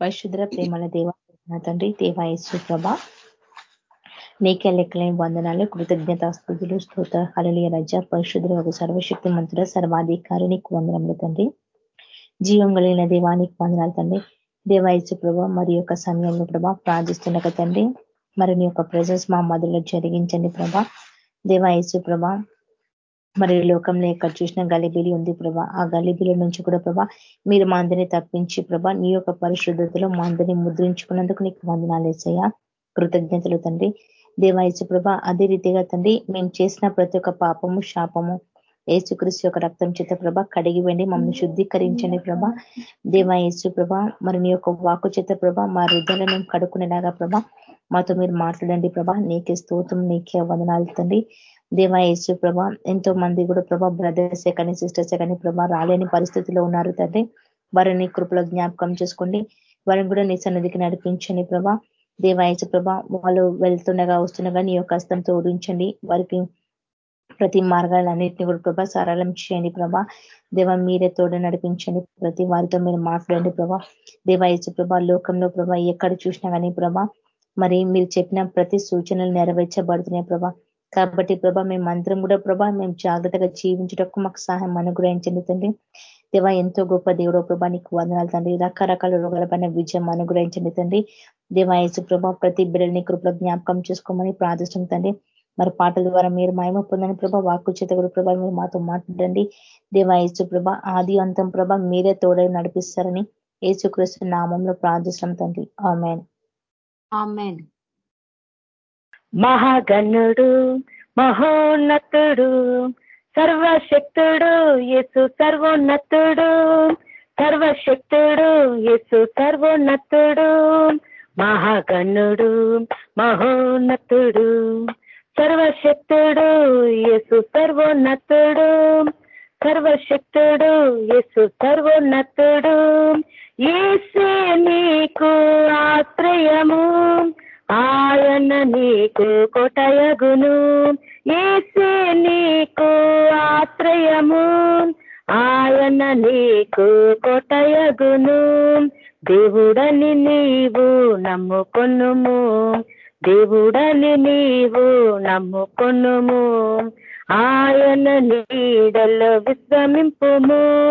పరిశుద్ర ప్రేమల దేవ తండ్రి దేవాయసు ప్రభ. నీకే లెక్కలేని వందనాలు కృతజ్ఞత స్థుతులు స్తోత హళలియ రజ పరిశుద్ర ఒక సర్వశక్తి మంత్రుల సర్వాధికారి నీకు వందనములు తండ్రి. జీవం కలిగిన దేవానికి వందనాలు తండ్రి. దేవాయసు ప్రభ మరి యొక్క సమయంలో ప్రభ ప్రార్థిస్తుండక తండ్రి మరి నీ యొక్క ప్రజెన్స్ మా మధులో జరిగించండి ప్రభ. దేవాయసు ప్రభ మరి లోకంలో ఎక్కడ చూసిన గలిబిలి ఉంది ప్రభా. ఆ గలిబిలి నుంచి కూడా ప్రభా మీరు మా అందరినీ తప్పించి ప్రభా నీ యొక్క పరిశుద్ధతలో మా అందరినీ ముద్రించుకున్నందుకు నీకు వందనాలు వేసయ్యా కృతజ్ఞతలు తండ్రి. దేవాయసు ప్రభ అదే రీతిగా తండ్రి మేము చేసిన ప్రతి ఒక్క పాపము శాపము ఏసుకృషి యొక్క రక్తం చేత ప్రభ కడిగి వెండి మమ్మల్ని శుద్ధీకరించండి ప్రభ. దేవాయేసు ప్రభ మరి నీ యొక్క వాకు చేత ప్రభ మా హృదయాలను కడుక్కునేలాగా ప్రభ మాతో మీరు మాట్లాడండి ప్రభ. నీకే స్తోత్రం నీకే వందనాలు తండ్రి. దేవాయేసు ప్రభ ఎంతో మంది కూడా ప్రభా బ్రదర్స్ కానీ సిస్టర్స్ కానీ ప్రభా రాలేని పరిస్థితిలో ఉన్నారు తండ్రి. వారిని కృపలో జ్ఞాపకం చేసుకోండి వారిని కూడా నీ సన్నిధికి నడిపించండి ప్రభా. దేవాయసు ప్రభ వాళ్ళు వెళ్తుండగా వస్తుండగా నీ యొక్క హస్తంతో ఓడించండి వారికి ప్రతి మార్గాలన్నింటినీ కూడా ప్రభా సరళం చేయండి ప్రభా. దేవ మీరే తోడు నడిపించండి ప్రతి వారితో మీరు మాట్లాడండి ప్రభా. దేవాయసు ప్రభా లోకంలో ప్రభా ఎక్కడ చూసినా కానీ ప్రభా మరి మీరు చెప్పిన ప్రతి సూచనలు నెరవేర్చబడుతున్నాయి ప్రభా. కాబట్టి ప్రభా మేము మంత్రం కూడా ప్రభా మేము జాగ్రత్తగా జీవించటకు మాకు సహాయం అనుగ్రహించండి తండ్రి. దేవా ఎంతో గొప్ప దేవుడో ప్రభా నీకు వందనాలు తండ్రి. రకరకాల రోగాల పైన విజయం అనుగ్రహించండి తండ్రి. దేవాయసు ప్రభా ప్రతి బిడ్డల్ని కృప జ్ఞాపకం చేసుకోమని ప్రార్థిస్తుంది తండ్రి. మరి పాటల ద్వారా మీరు మహిమ పొందని ప్రభా వాక్కు చేత కూడా ప్రభా మీరు మాతో మాట్లాడండి. దేవాయసు ప్రభ ఆది అంతం ప్రభ మీరే తోడై నడిపిస్తారని ఏసుక్రీస్తు నామంలో ప్రార్థిస్తాం తండ్రి. ఆమెన్. మహాగణుడు మహోన్నతుడు సర్వశక్తుడు యేసు సర్వోన్నతుడు సర్వశక్తుడు యేసు సర్వోన్నతుడు మహాగణుడు మహోన్నతుడు సర్వశక్తుడు యేసు సర్వోన్నతుడు. సర్వశక్తుడు యేసు సర్వోన్నతుడు. ఏసే నీకు ఆశ్రయము. ఆయన నీకు కొటయగును. ఏసే నీకు ఆశ్రయము. ఆయన నీకు కొటయగును. దేవుడని నీవు నమ్ముకొనుము. దేవుడని నీవు నమ్ముకొనుము. ఆయన నీడలో విశ్రమింపుము.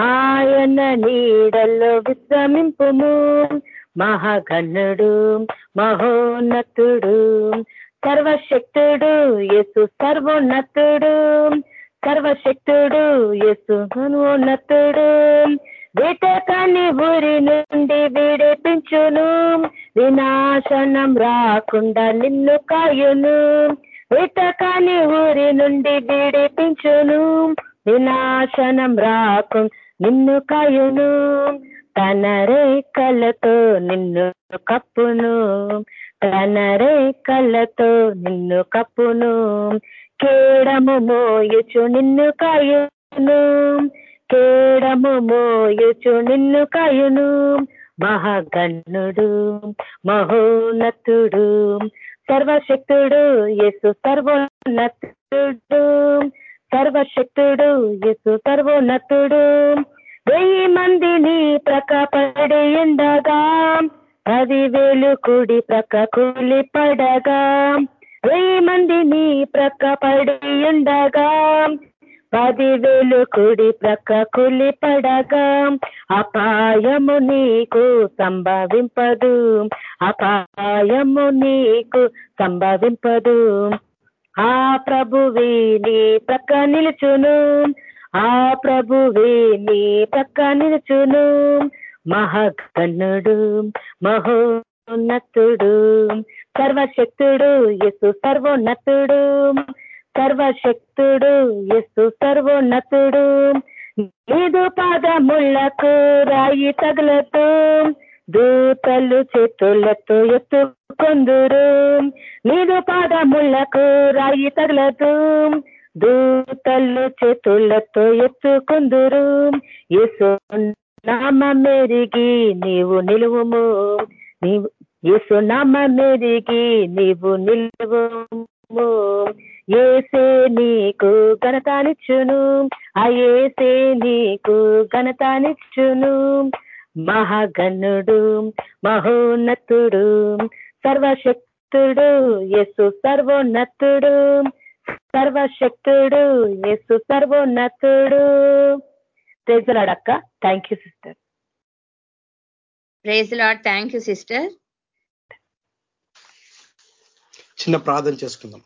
ఆయన నీడలో విశ్రమింపుము. మహాగణుడు మహోన్నతుడు సర్వశక్తుడు యేసు సర్వోన్నతుడు సర్వశక్తుడు యేసు సర్వోన్నతుడు. వేటకాన్ని ఊరి నుండి విడిపించును. వినాశనం రాకుండా నిన్ను కాయును. వేటకాన్ని ఊరి నుండి విడిపించును. వినాశనం రాకుండా నిన్ను కాయును. తన రేఖలతో నిన్ను కప్పును. తన రేఖలతో నిన్ను కప్పును. కేడము మోయుచు నిన్ను కాయును. కేడము మోయుచు నిన్ను కాయును. మహాగణుడు మహోన్నతుడు సర్వశక్తుడు యేసు సర్వోన్నతుడు సర్వశక్తుడు యేసు సర్వోన్నతుడు. వెయ్యి మందిని ప్రకపడి ఉండగా పదివేలు కుడి ప్రక్క కూలి పడగా వెయ్యి మందిని ప్రక్కపడి ఉండగా పదివేలు కుడి ప్రక్క కూలి పడగా అపాయము నీకు సంభవింపదు. అపాయము నీకు సంభవింపదు. ఆ ప్రభువి నీ ప్రక్క నిలుచును. ఆ ప్రభువి నీ ప్రక్క నిలుచును. మహాగణుడు మహోన్నతుడు సర్వశక్తుడు ఎసు సర్వోన్నతుడు. సర్వశక్తుడు ఎస్సు సర్వోన్నతుడు. నీదు పాదములకు రాయి తగులతో దూతలు చేతులతో ఎత్తుకొందురు. నీదు పాదములకు రాయి తగలదు. దూతలు చేతులతో ఎత్తుకుందురు. యేసు నామ మెరిగి నీవు నిలువుము. నీవు యేసు నామ మెరిగి నీవు నిలువు ఏసే నీకు ఘనతానిచ్చును ఆ ఏసే నీకు ఘనతానిచ్చును మహాగణుడు మహోన్నతుడు సర్వశక్తుడు యేసు సర్వోన్నతుడు. సర్వశక్తుడు యేసు సర్వోన్నతుడు. ప్రేజలాడక్క thank you sister. Praise the Lord thank you sister. చిన్న ప్రార్థన చేసుకుందాం.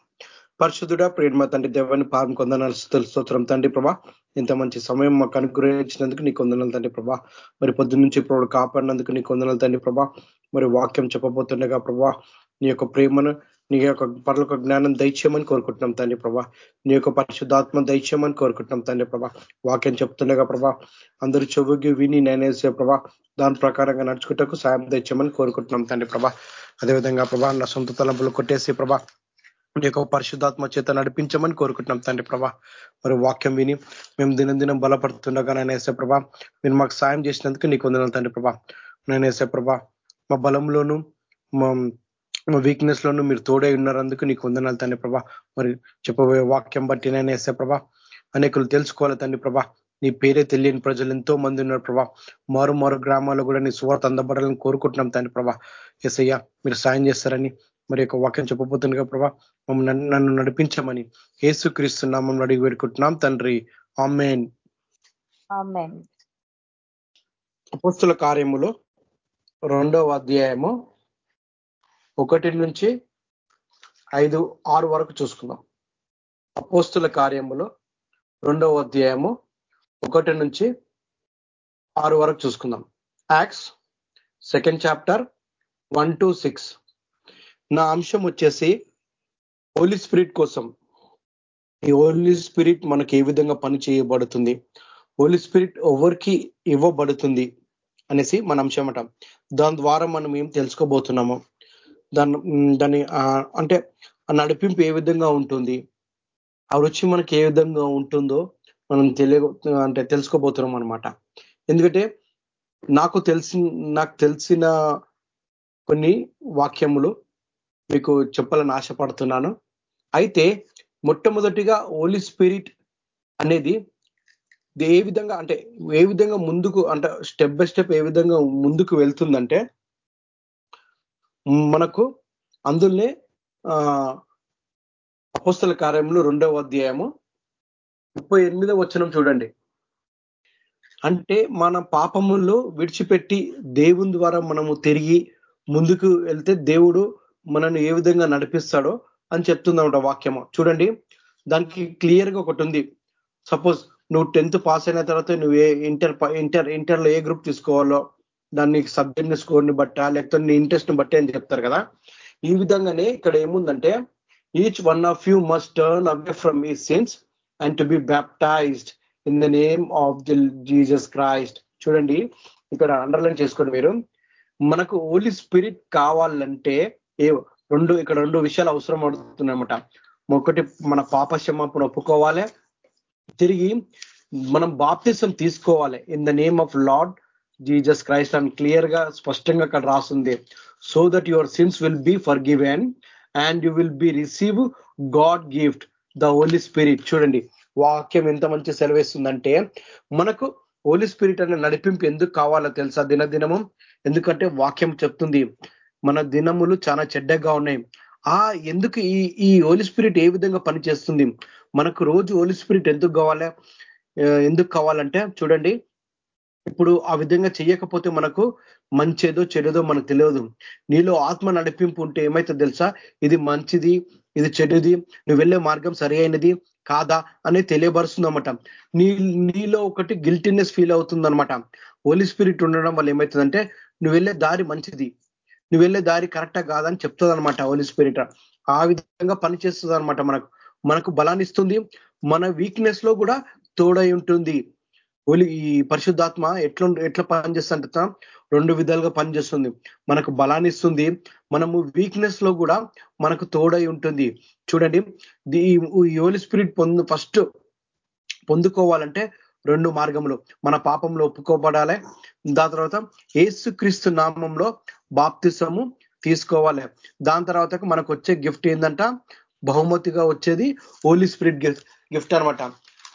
పరిశుద్ధుడా ప్రేమ తండ్రి దేవాన్ని పారం కొందనాలు స్తోత్రం తండ్రి ప్రభా. ఇంత మంచి సమయం మాకు అనుగ్రహించినందుకు నీ కొందనాలు తండ్రి ప్రభా. మరి పొద్దు నుంచి ఇప్పుడు కాపాడినందుకు నీ కొందనాలు తండ్రి ప్రభా. మరి వాక్యం చెప్పబోతుండగా ప్రభా నీ యొక్క ప్రేమను నీ యొక్క పర్లకు జ్ఞానం దయచేయమని కోరుకుంటున్నాం తండ్రి ప్రభా. నీ యొక్క పరిశుద్ధాత్మ దయచేయమని కోరుకుంటున్నాం తండ్రి ప్రభా. వాక్యం చెప్తుండగా ప్రభా అందరూ చెవుకి విని నేనేసే ప్రభా దాని ప్రకారంగా నడుచుకుంటకు సాయం దయచేయమని కోరుకుంటున్నాం తండ్రి ప్రభా. అదేవిధంగా ప్రభా నా సొంత తలంపులు కొట్టేసి ప్రభా నీ యొక్క పరిశుద్ధాత్మ చేత నడిపించమని కోరుకుంటున్నాం తండ్రి ప్రభా. మరి వాక్యం విని మేము దినం బలపడుతుండగా నేనేసే ప్రభా మీరు మాకు సాయం చేసినందుకు నీకు వందనాలు తండ్రి ప్రభా. నేనేసే ప్రభా మా బలంలోనూ మా వీక్నెస్ లోను మీరు తోడై ఉన్నారందుకు నీకు వందనాలు తండ్రి ప్రభా. మరి చెప్పబోయే వాక్యం బట్టి నేను వేసే ప్రభా. అనేకులు తెలుసుకోవాలి తండ్రి ప్రభా. నీ పేరే తెలియని ప్రజలు ఎంతో మంది ఉన్నారు ప్రభా. మారు మారు గ్రామాల్లో కూడా నీ సువార్త అందబడాలని కోరుకుంటున్నాం తండ్రి ప్రభా. ఎస్ఐయ్య మీరు సాయం చేస్తారని మరి యొక్క వాక్యం చెప్పబోతుండగా ప్రభా నన్ను నడిపించమని ఏసు క్రీస్తున్నామని అడిగి పెట్టుకుంటున్నాం తండ్రి. ఆమెన్. పుస్తుల కార్యములు రెండవ అధ్యాయము ఒకటి నుంచి ఐదు ఆరు వరకు చూసుకుందాం. అపోస్తుల కార్యములో రెండవ అధ్యాయము ఒకటి నుంచి ఆరు వరకు చూసుకుందాం. Acts second chapter one two six నా అంశం వచ్చేసి హోలీ స్పిరిట్ కోసం. ఈ హోలీ స్పిరిట్ మనకి ఏ విధంగా పని చేయబడుతుంది? హోలీ స్పిరిట్ ఎవరికి ఇవ్వబడుతుంది అనేసి మన అంశం అంట. దాని ద్వారా మనం ఏం తెలుసుకోబోతున్నాము? దాన్ని దాన్ని అంటే ఆ నడిపింపు ఏ విధంగా ఉంటుంది? ఆ రుచి మనకి ఏ విధంగా ఉంటుందో మనం తెలియ అంటే తెలుసుకోబోతున్నాం అనమాట ఎందుకంటే నాకు తెలిసి నాకు తెలిసిన కొన్ని వాక్యములు మీకు చెప్పాలని ఆశపడుతున్నాను. అయితే మొట్టమొదటిగా ఓలీ స్పిరిట్ అనేది ఏ విధంగా అంటే ఏ విధంగా ముందుకు అంటే స్టెప్ బై స్టెప్ ఏ విధంగా ముందుకు వెళ్తుందంటే మనకు అందులోనే అపోస్తల కార్యంలో రెండవ అధ్యాయము ముప్పై ఎనిమిదవ వచనం చూడండి. అంటే మన పాపముల్లో విడిచిపెట్టి దేవుని ద్వారా మనము తిరిగి ముందుకు వెళ్తే దేవుడు మనను ఏ విధంగా నడిపిస్తాడో అని చెప్తుందన్నమాట వాక్యము. చూడండి దానికి క్లియర్గా ఒకటి ఉంది. సపోజ్ నువ్వు టెన్త్ పాస్ అయిన తర్వాత నువ్వు ఏ ఇంటర్ ఇంటర్ ఇంటర్లో ఏ గ్రూప్ తీసుకోవాలో దాన్ని సబ్జెక్ట్ స్కోర్ని బట్టా లేకపోతే నీ ఇంట్రెస్ట్ని బట్టి అని చెప్తారు కదా. ఈ విధంగానే ఇక్కడ ఏముందంటే each one of you must turn away from ఈ sins and to be baptized in the name of the Jesus Christ చూడండి ఇక్కడ అండర్లైన్ చేసుకోండి మీరు. మనకు హోలీ స్పిరిట్ కావాలంటే ఏ రెండు ఇక్కడ రెండు విషయాలు అవసరం పడుతున్నాయన్నమాట ఒకటి మన పాప క్షమాపణ ఒప్పుకోవాలి. తిరిగి మనం బాప్తిసం తీసుకోవాలి in the name of Lord Jesus Christ అని క్లియర్గా స్పష్టంగా అక్కడ రాస్తుంది so that your sins will be forgiven and you will be receive God gift the Holy Spirit చూడండి వాక్యం ఎంత మంచి సెలవేస్తుందంటే మనకు హోలీ స్పిరిట్ అనే నడిపింపు ఎందుకు కావాలో తెలుసా? దినదినము. ఎందుకంటే వాక్యం చెప్తుంది మన దినములు చాలా చెడ్డగా ఉన్నాయి. ఆ ఎందుకు ఈ ఈ హోలీ స్పిరిట్ ఏ విధంగా పనిచేస్తుంది? మనకు రోజు హోలీ స్పిరిట్ ఎందుకు కావాలి? ఎందుకు కావాలంటే చూడండి ఇప్పుడు ఆ విధంగా చేయకపోతే మనకు మంచేదో చెడుదో మనకు తెలియదు. నీలో ఆత్మ నడిపింపు ఉంటే ఏమైతే తెలుసా? ఇది మంచిది ఇది చెడుది నువ్వు వెళ్ళే మార్గం సరి అయినది కాదా అనేది తెలియబరుస్తుందన్నమాట. నీ నీలో ఒకటి గిల్టీనెస్ ఫీల్ అవుతుందనమాట హోలీ స్పిరిట్ ఉండడం వల్ల ఏమవుతుందంటే నువ్వు వెళ్ళే దారి మంచిది. నువ్వు వెళ్ళే దారి కరెక్టా కాదని చెప్తుంది అనమాట హోలీ స్పిరిట్ ఆ విధంగా పనిచేస్తుంది అనమాట మనకు. మనకు బలాన్ని ఇస్తుంది. మన వీక్నెస్లో కూడా తోడై ఉంటుంది. ఓలి ఈ పరిశుద్ధాత్మ ఎట్లా ఎట్లా పనిచేస్తుంట రెండు విధాలుగా పనిచేస్తుంది. మనకు బలాన్ని ఇస్తుంది మనము వీక్నెస్లో కూడా మనకు తోడై ఉంటుంది. చూడండి ఈ ఓలి స్పిరిట్ పొందు ఫస్ట్ పొందుకోవాలంటే రెండు మార్గంలో మన పాపంలో ఒప్పుకోబడాలి దాని తర్వాత ఏసుక్రీస్తు నామంలో బాప్తిసము తీసుకోవాలి. దాని తర్వాత మనకు వచ్చే గిఫ్ట్ ఏంటంట బహుమతిగా వచ్చేది హోలీ స్పిరిట్ గిఫ్ట్ గిఫ్ట్ అనమాట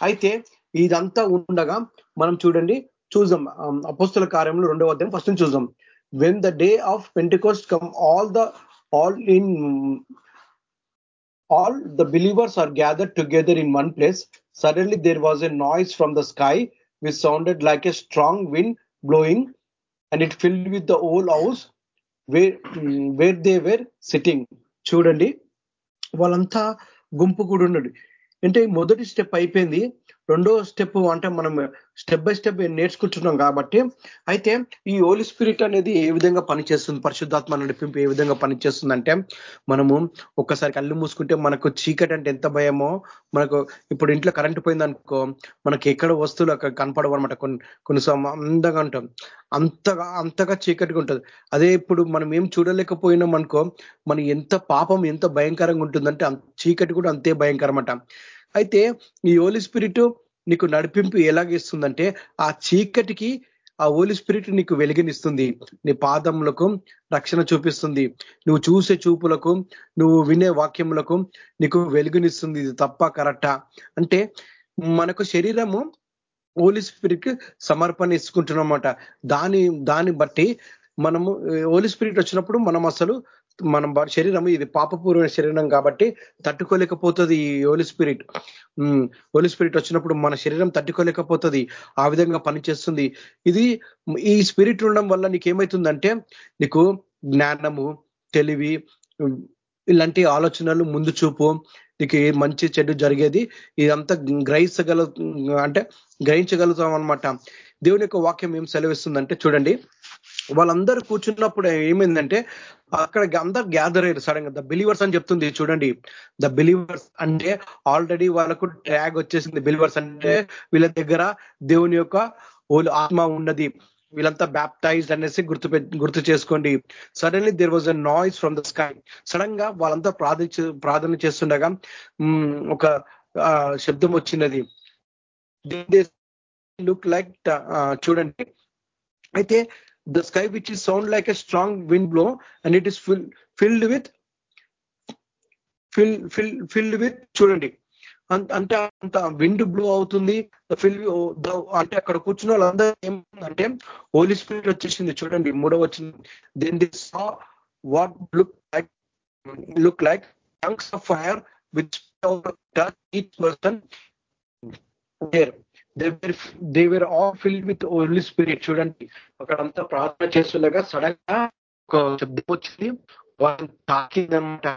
అయితే ఇదంతా ఉండగా మనం చూడండి చూద్దాం. అపోస్తుల కార్యంలో రెండవ అధ్యాయం ఫస్ట్ చూద్దాం. When the day of Pentecost come all the all in all the believers are gathered together in one place suddenly there was a noise from the sky with sounded like a strong wind blowing and it filled with the whole house where where they were sitting చూడండి వాళ్ళంతా గుంపు కూడా ఉన్నాడు అంటే మొదటి step అయిపోయింది. రెండో step అంటే మనం స్టెప్ బై స్టెప్ నేర్చుకుంటున్నాం కాబట్టి అయితే ఈ ఓలి స్పిరిట్ అనేది ఏ విధంగా పనిచేస్తుంది? పరిశుద్ధాత్మ నడిపింపు ఏ విధంగా పనిచేస్తుంది అంటే మనము ఒక్కసారి కళ్ళు మూసుకుంటే మనకు చీకటి అంటే ఎంత భయమో మనకు ఇప్పుడు ఇంట్లో కరెంట్ పోయిందనుకో మనకి ఎక్కడ వస్తువులు అక్కడ కనపడవు అనమాట కొన్ని కొన్నిసార్లు అందంగా ఉంటాం. అంతగా అంతగా చీకటిగా ఉంటుంది. అదే ఇప్పుడు మనం ఏం చూడలేకపోయినాం అనుకో మనం ఎంత పాపం ఎంత భయంకరంగా ఉంటుందంటే చీకటి కూడా అంతే భయంకరమట. అయితే ఈ ఓలీ స్పిరిట్ నీకు నడిపింపు ఎలాగిస్తుందంటే ఆ చీకటికి ఆ ఓలి స్పిరిట్ నీకు వెలిగినిస్తుంది. నీ పాదములకు రక్షణ చూపిస్తుంది. నువ్వు చూసే చూపులకు నువ్వు వినే వాక్యములకు నీకు వెలుగునిస్తుంది. ఇది తప్ప కరెక్టా? అంటే మనకు శరీరము ఓలి స్పిరిట్ సమర్పణ ఇచ్చుకుంటున్నమాట. దాని దాన్ని బట్టి మనము ఓలి స్పిరిట్ వచ్చినప్పుడు మనం అసలు మనం శరీరం ఇది పాపపూర్వమైన శరీరం కాబట్టి తట్టుకోలేకపోతుంది ఈ ఓలి స్పిరిట్ ఓలి స్పిరిట్ వచ్చినప్పుడు మన శరీరం తట్టుకోలేకపోతుంది ఆ విధంగా పనిచేస్తుంది ఇది ఈ స్పిరిట్ ఉండడం వల్ల నీకేమవుతుందంటే నీకు జ్ఞానము తెలివి ఇలాంటి ఆలోచనలు ముందు చూపు నీకు మంచి చెడు జరిగేది ఇదంతా గ్రహించగల అంటే గ్రహించగలుగుతాం అనమాట దేవుని యొక్క వాక్యం ఏం సెలవిస్తుందంటే చూడండి. వాళ్ళందరూ కూర్చున్నప్పుడు ఏమైందంటే అక్కడ అందరు గ్యాదర్ అయ్యారు సడన్గా. ద బిలీవర్స్ అని చెప్తుంది చూడండి. ద బిలీవర్స్ అంటే ఆల్రెడీ వాళ్ళకు ట్యాగ్ వచ్చేసింది. బిలీవర్స్ అంటే వీళ్ళ దగ్గర దేవుని యొక్క ఆత్మ ఉన్నది. వీళ్ళంతా బ్యాప్టైజ్డ్ అనేసి గుర్తు గుర్తు చేసుకోండి. Suddenly there was a noise from the sky సడన్గా వాళ్ళంతా ప్రార్థన చేస్తుండగా ఒక శబ్దం వచ్చినది. లుక్ లైక్ చూడండి. అయితే the sky which is sound like a strong wind blow and it is fill filled with fill fill filled with చూడండి. అంటే అంత విండ్ బ్లో అవుతుంది. ఫిల్ అంటే అక్కడ కూర్చున్న వాళ్ళందరూ ఏమంటే హోలీ స్పిరిట్ వచ్చేసింది. చూడండి మూడవ వచ్చింది then the saw what look like look like tongues of fire which each person they they were all filled with only spirit చూడండి. అక్కడంతా ప్రార్థన చేస్తుండగా సడన్గా ఒక శబ్దం వచ్చింది. వాళ్ళు తాకిందనమాట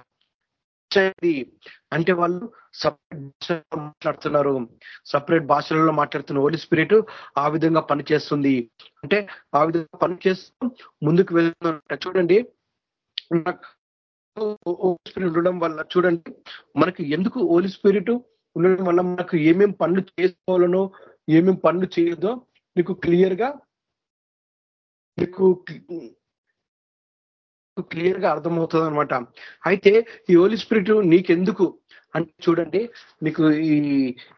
అంటే వాళ్ళు సపరేట్ మాట్లాడుతున్నారు. సపరేట్ భాషలలో మాట్లాడుతున్న ఓలి స్పిరిట్ ఆ విధంగా పనిచేస్తుంది. అంటే ఆ విధంగా పనిచేస్తూ ముందుకు వెళ్తున్నట్ట చూడండి. స్పిరిట్ ఉండడం వల్ల చూడండి. మనకి ఎందుకు ఓలి స్పిరిట్ ఉండడం వల్ల మనకు ఏమేం పనులు చేసుకోవాలనో ఏమేం పనులు చేయదో నీకు క్లియర్గా నీకు క్లియర్గా అర్థమవుతుంది అనమాట అయితే ఈ ఓలి స్పిరిట్ నీకెందుకు? అంటే చూడండి మీకు ఈ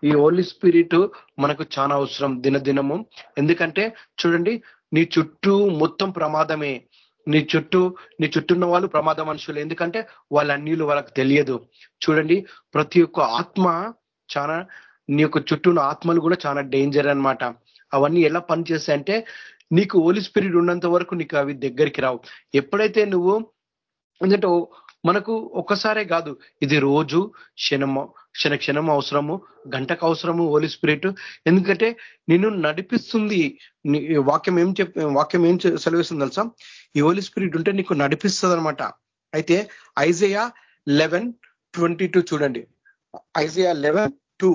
ఈ ఓలి స్పిరిట్ మనకు చాలా అవసరం దినదినము. ఎందుకంటే చూడండి నీ చుట్టూ మొత్తం ప్రమాదమే. నీ చుట్టూ నీ చుట్టూన్న వాళ్ళు ప్రమాద మనుషులు ఎందుకంటే వాళ్ళ అన్నిలు వాళ్ళకి తెలియదు. చూడండి ప్రతి ఒక్క ఆత్మ చాలా నీ యొక్క చుట్టూ ఆత్మలు కూడా చాలా డేంజర్ అనమాట అవన్నీ ఎలా పనిచేస్తాయంటే నీకు ఓలి స్పిరిట్ ఉన్నంత వరకు నీకు అవి దగ్గరికి రావు. ఎప్పుడైతే నువ్వు ఎందుకంటే మనకు ఒక్కసారే కాదు ఇది రోజు క్షణము క్షణ క్షణం అవసరము గంటకు అవసరము ఓలి స్పిరిట్ ఎందుకంటే నిన్ను నడిపిస్తుంది వాక్యం ఏం చెప్ వాక్యం ఏం సెలవిస్తుంది తెలుసా? ఈ ఓలి స్పిరిట్ ఉంటే నీకు నడిపిస్తుంది అనమాట అయితే ఐజయా లెవెన్ ట్వంటీ చూడండి. Isaiah eleven two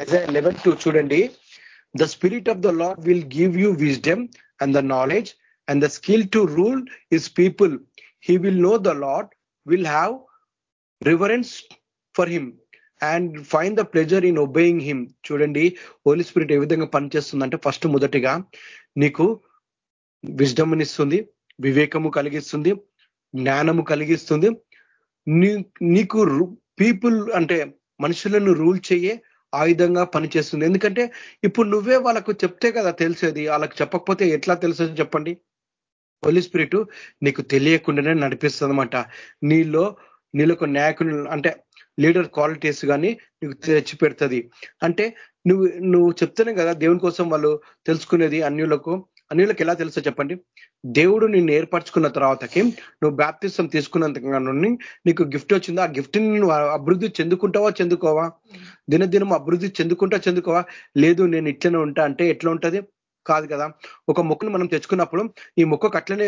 Isaiah eleven two చూడండి. The spirit of the Lord will give you wisdom and the knowledge and the skill to rule is people he will know the Lord will have reverence for him and find the pleasure in obeying him చూడండి. Holi spirit ఏ విధంగా పనిచేస్తుందంటే first మొదటిగా నీకు విజ్డమ్ని ఇస్తుంది వివేకము కలిగిస్తుంది జ్ఞానము కలిగిస్తుంది. నీకు పీపుల్ అంటే మనుషులను రూల్ చేయే ఆయుధంగా పనిచేస్తుంది. ఎందుకంటే ఇప్పుడు నువ్వే వాళ్ళకు చెప్తే కదా తెలిసేది వాళ్ళకి చెప్పకపోతే ఎట్లా తెలుసు చెప్పండి? హోలీ స్పిరిట్ నీకు తెలియకుండానే నడిపిస్తుంది అనమాట నీలో నీళ్ళకు నాయకులు అంటే లీడర్ క్వాలిటీస్ కానీ నీకు తెచ్చి పెడుతుంది అంటే నువ్వు నువ్వు చెప్తేనే కదా దేవుని కోసం వాళ్ళు తెలుసుకునేది అన్యులకు. అన్యులకు ఎలా తెలుసో చెప్పండి? దేవుడు నిన్ను ఏర్పరచుకున్న తర్వాతకి నువ్వు బ్యాప్తిసం తీసుకున్నంత నీకు గిఫ్ట్ వచ్చిందో? ఆ గిఫ్ట్ని నువ్వు అభివృద్ధి చెందుకుంటావా చెందుకోవా? దినదినం అభివృద్ధి చెందుకుంటా చెందుకోవా? లేదు నేను ఇట్లనే ఉంటా అంటే ఎట్లా ఉంటది? కాదు కదా. ఒక మొక్కను మనం తెచ్చుకున్నప్పుడు ఈ మొక్కకు అట్లనే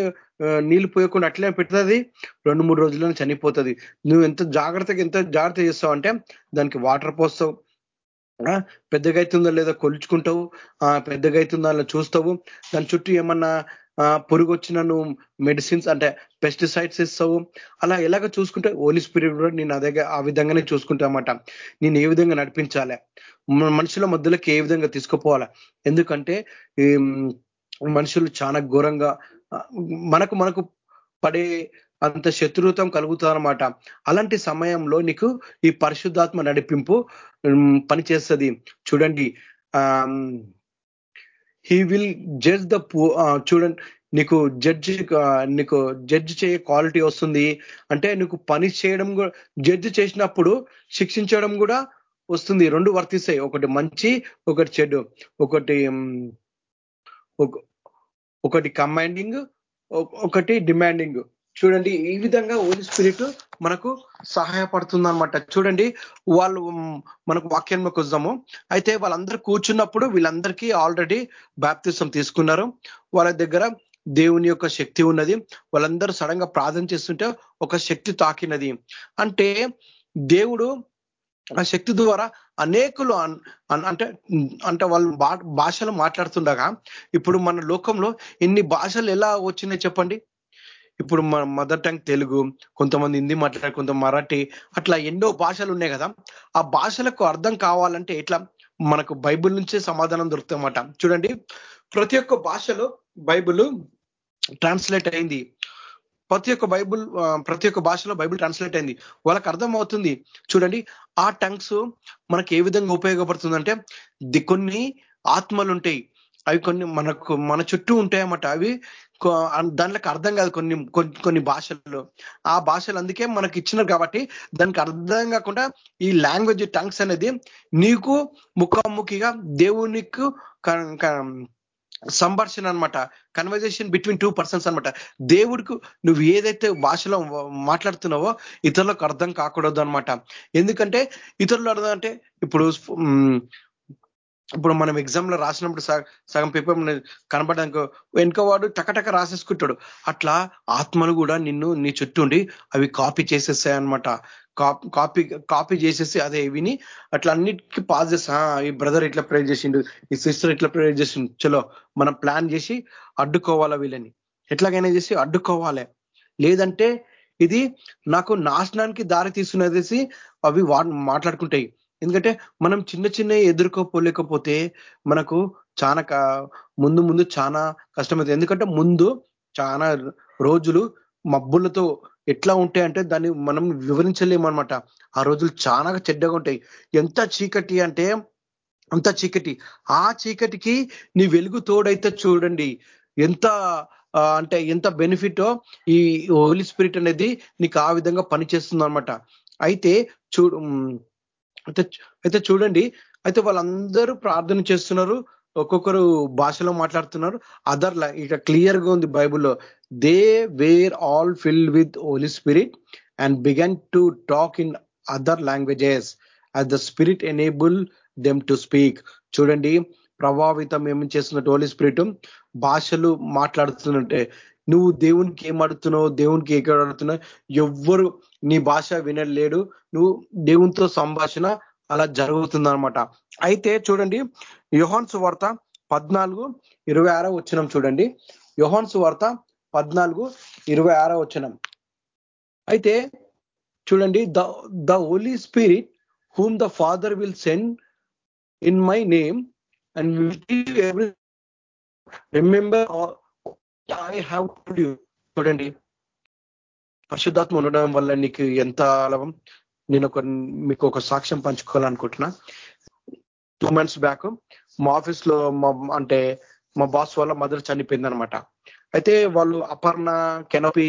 నీళ్ళు పోయకుండా అట్లనే పెడుతుంది. రెండు మూడు రోజుల్లోనే చనిపోతుంది. నువ్వు ఎంత జాగ్రత్తగా ఎంత జాగ్రత్త చేస్తావు అంటే దానికి వాటర్ పోస్తావు. పెద్దగా అవుతుందో లేదో కొలుచుకుంటావు? పెద్దగా అవుతుందో అలా చూస్తావు? దాని చుట్టూ ఏమన్నా పురుగు వచ్చిన నువ్వు మెడిసిన్స్ అంటే పెస్టిసైడ్స్ ఇస్తావు? అలా ఎలాగ చూసుకుంటే ఓలీ స్పిరిట్ కూడా నేను అదే ఆ విధంగానే చూసుకుంటామాట నేను ఏ విధంగా నడిపించాలి? మనుషుల మధ్యలోకి ఏ విధంగా తీసుకుపోవాలి? ఎందుకంటే మనుషులు చాలా ఘోరంగా మనకు మనకు పడే అంత శత్రుత్వం కలుగుతుందనమాట అలాంటి సమయంలో నీకు ఈ పరిశుద్ధాత్మ నడిపింపు పనిచేస్తుంది. చూడండి హీ విల్ జడ్జ్ ద చూడండి నీకు జడ్జి నీకు జడ్జి చేయ క్వాలిటీ వస్తుంది. అంటే నీకు పని చేయడం జడ్జి చేసినప్పుడు శిక్షించడం కూడా వస్తుంది. రెండు వర్తిస్తాయి. ఒకటి మంచి ఒకటి చెడు. ఒకటి ఒకటి కమాండింగ్ ఒకటి డిమాండింగ్ చూడండి ఈ విధంగా ఓలి స్పిరిట్ మనకు సహాయపడుతుంది అనమాట చూడండి వాళ్ళు మనకు వాక్యంలోకి వద్దాము అయితే వాళ్ళందరూ కూర్చున్నప్పుడు వీళ్ళందరికీ ఆల్రెడీ బ్యాప్తిసం తీసుకున్నారు. వాళ్ళ దగ్గర దేవుని యొక్క శక్తి ఉన్నది. వాళ్ళందరూ సడన్గా ప్రార్థన చేస్తుంటే ఒక శక్తి తాకినది. అంటే దేవుడు ఆ శక్తి ద్వారా అనేకులు అంటే అంటే వాళ్ళు భాషలు మాట్లాడుతుండగా ఇప్పుడు మన లోకంలో ఎన్ని భాషలు ఎలా వచ్చినాయి చెప్పండి? ఇప్పుడు మన మదర్ టంగ్ తెలుగు కొంతమంది హిందీ మాట్లాడారు కొంత మరాఠీ అట్లా ఎన్నో భాషలు ఉన్నాయి కదా. ఆ భాషలకు అర్థం కావాలంటే ఎట్లా? మనకు బైబుల్ నుంచే సమాధానం దొరుకుతామట చూడండి ప్రతి ఒక్క భాషలో బైబుల్ ట్రాన్స్లేట్ అయింది. ప్రతి ఒక్క బైబుల్ ప్రతి ఒక్క భాషలో బైబుల్ ట్రాన్స్లేట్ అయింది. వాళ్ళకి అర్థం అవుతుంది చూడండి ఆ టంగ్స్ మనకి ఏ విధంగా ఉపయోగపడుతుందంటే కొన్ని ఆత్మలు ఉంటాయి అవి కొన్ని మనకు మన చుట్టూ ఉంటాయన్నమాట. అవి దాంట్లోకి అర్థం కాదు కొన్ని కొన్ని భాషల్లో ఆ భాషలు అందుకే మనకి ఇచ్చినారు కాబట్టి దానికి అర్థం కాకుండా ఈ లాంగ్వేజ్ టంగ్స్ అనేది నీకు ముఖాముఖిగా దేవునికి సంభాషణ అనమాట కన్వర్జేషన్ బిట్వీన్ టూ పర్సన్స్ అనమాట దేవుడికి నువ్వు ఏదైతే భాషలో మాట్లాడుతున్నావో ఇతరులకు అర్థం కాకూడదు అనమాట ఎందుకంటే ఇతరులు అర్థం అంటే ఇప్పుడు ఇప్పుడు మనం ఎగ్జామ్లో రాసినప్పుడు సగం పేపర్ కనపడడానికి వెనుక వాడు టకటక రాసేసుకుంటాడు. అట్లా ఆత్మలు కూడా నిన్ను నీ చుట్టూండి అవి కాపీ చేసేస్తాయి అనమాట కాపీ కాపీ చేసేసి అదే విని అట్లా అన్నిటికీ పాస్ చేస్తా. ఈ బ్రదర్ ఇట్లా ప్రేర్ చేసిండు ఈ సిస్టర్ ఇట్లా ప్రేర్ చేసిండు. చలో మనం ప్లాన్ చేసి అడ్డుకోవాలా వీళ్ళని. ఎట్లాగైనా చేసి అడ్డుకోవాలి. లేదంటే ఇది నాకు నాశనానికి దారి తీస్తున్నదేసి అవి మాట్లాడుకుంటాయి. ఎందుకంటే మనం చిన్న చిన్న ఎదుర్కోపోలేకపోతే మనకు చాలా ముందు ముందు చాలా కష్టమవుతుంది ఎందుకంటే ముందు చాలా రోజులు మబ్బులతో ఎట్లా ఉంటాయంటే దాన్ని మనం వివరించలేమన్నమాట. ఆ రోజులు చాలా చెడ్డగా ఉంటాయి. ఎంత చీకటి అంటే అంత చీకటి. ఆ చీకటికి నీ వెలుగు తోడైతే చూడండి. ఎంత అంటే ఎంత బెనిఫిటో ఈ హోలీ స్పిరిట్ అనేది నీకు ఆ విధంగా పనిచేస్తుంది అనమాట అయితే చూడు అయితే అయితే చూడండి. అయితే వాళ్ళందరూ ప్రార్థన చేస్తున్నారు. ఒక్కొక్కరు భాషలో మాట్లాడుతున్నారు. అదర్ ఇక క్లియర్గా ఉంది బైబుల్లో. They were all filled with Holy Spirit and began to talk in other languages at the spirit enable them to speak చూడండి. ప్రభావితం ఏమి చేస్తున్నట్టు హోలీ స్పిరిట్ భాషలు మాట్లాడుతున్నట్టే. నువ్వు దేవునికి ఏం అడుగుతున్నావు దేవునికి ఏం అడుగుతున్నావు ఎవ్వరు నీ భాష వినలేడు. నువ్వు దేవునితో సంభాషణ అలా జరుగుతుందనమాట అయితే చూడండి యుహాన్స్ వార్త పద్నాలుగు ఇరవై ఆరో వచ్చినం చూడండి. యుహాన్స్ వార్త పద్నాలుగు ఇరవై ఆరో వచ్చినం అయితే చూడండి the the Holy Spirit whom the father will send in my name and every remember I have you చూడండి. పరిశుద్ధాత్మ ఉండడం వల్ల నీకు ఎంత అలవం నేను ఒక మీకు ఒక సాక్ష్యం పంచుకోవాలనుకుంటున్నా. టూ మంత్స్ బ్యాక్ మా ఆఫీస్లో మా అంటే మా బాస్ వల్ల మదర్ చనిపోయింది అనమాట అయితే వాళ్ళు అపర్ణ కెనోపి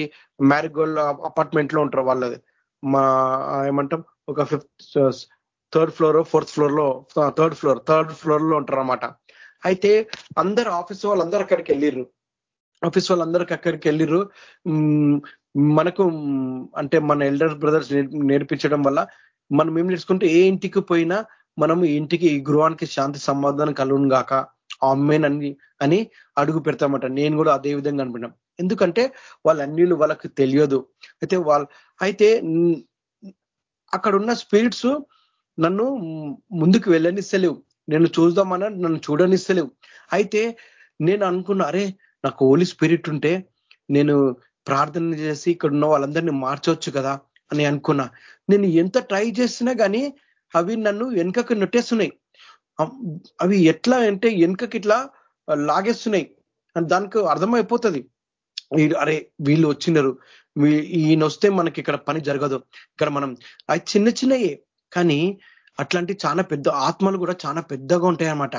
మ్యారిగోల్డ్ అపార్ట్మెంట్లో ఉంటారు వాళ్ళది. మా ఏమంటాం? ఒక ఫిఫ్త్ థర్డ్ ఫ్లోర్ ఫోర్త్ ఫ్లోర్లో థర్డ్ ఫ్లోర్ థర్డ్ ఫ్లోర్లో ఉంటారు అనమాట అయితే అందరు ఆఫీస్ వాళ్ళందరూ అక్కడికి వెళ్ళిర్రు. ఆఫీస్ వాళ్ళందరికీ అక్కడికి వెళ్ళిర్రు. మనకు అంటే మన ఎల్డర్ బ్రదర్స్ నేర్పించడం వల్ల మనం ఏం నేర్చుకుంటే ఏ ఇంటికి పోయినా మనం ఇంటికి ఈ గృహానికి శాంతి సమాధానం కలుగును గాక అమ్మేన్ అని అని అడుగు పెడతామట. నేను కూడా అదే విధంగా అనుకున్నాం ఎందుకంటే వాళ్ళ అన్నిళ్ళు వాళ్ళకి తెలియదు. అయితే వాళ్ళ అయితే అక్కడ ఉన్న స్పిరిట్స్ నన్ను ముందుకు వెళ్ళనిస్తలేవు. నేను చూద్దామన్నా నన్ను చూడనిస్తలేవు. అయితే నేను అనుకున్నా అరే నాకు ఓలీ స్పిరిట్ ఉంటే నేను ప్రార్థన చేసి ఇక్కడ ఉన్న వాళ్ళందరినీ మార్చవచ్చు కదా అని అనుకున్నా. నేను ఎంత ట్రై చేసినా కానీ అవి నన్ను వెనుకకు నెట్టేస్తున్నాయి. అవి ఎట్లా అంటే వెనుకకి ఇట్లా లాగేస్తున్నాయి. దానికి అర్థమైపోతుంది. అరే వీళ్ళు వచ్చినారు. ఈయన వస్తే మనకి ఇక్కడ పని జరగదు. ఇక్కడ మనం అవి చిన్న చిన్నయే. కానీ అట్లాంటి చాలా పెద్ద ఆత్మలు కూడా చాలా పెద్దగా ఉంటాయి అన్నమాట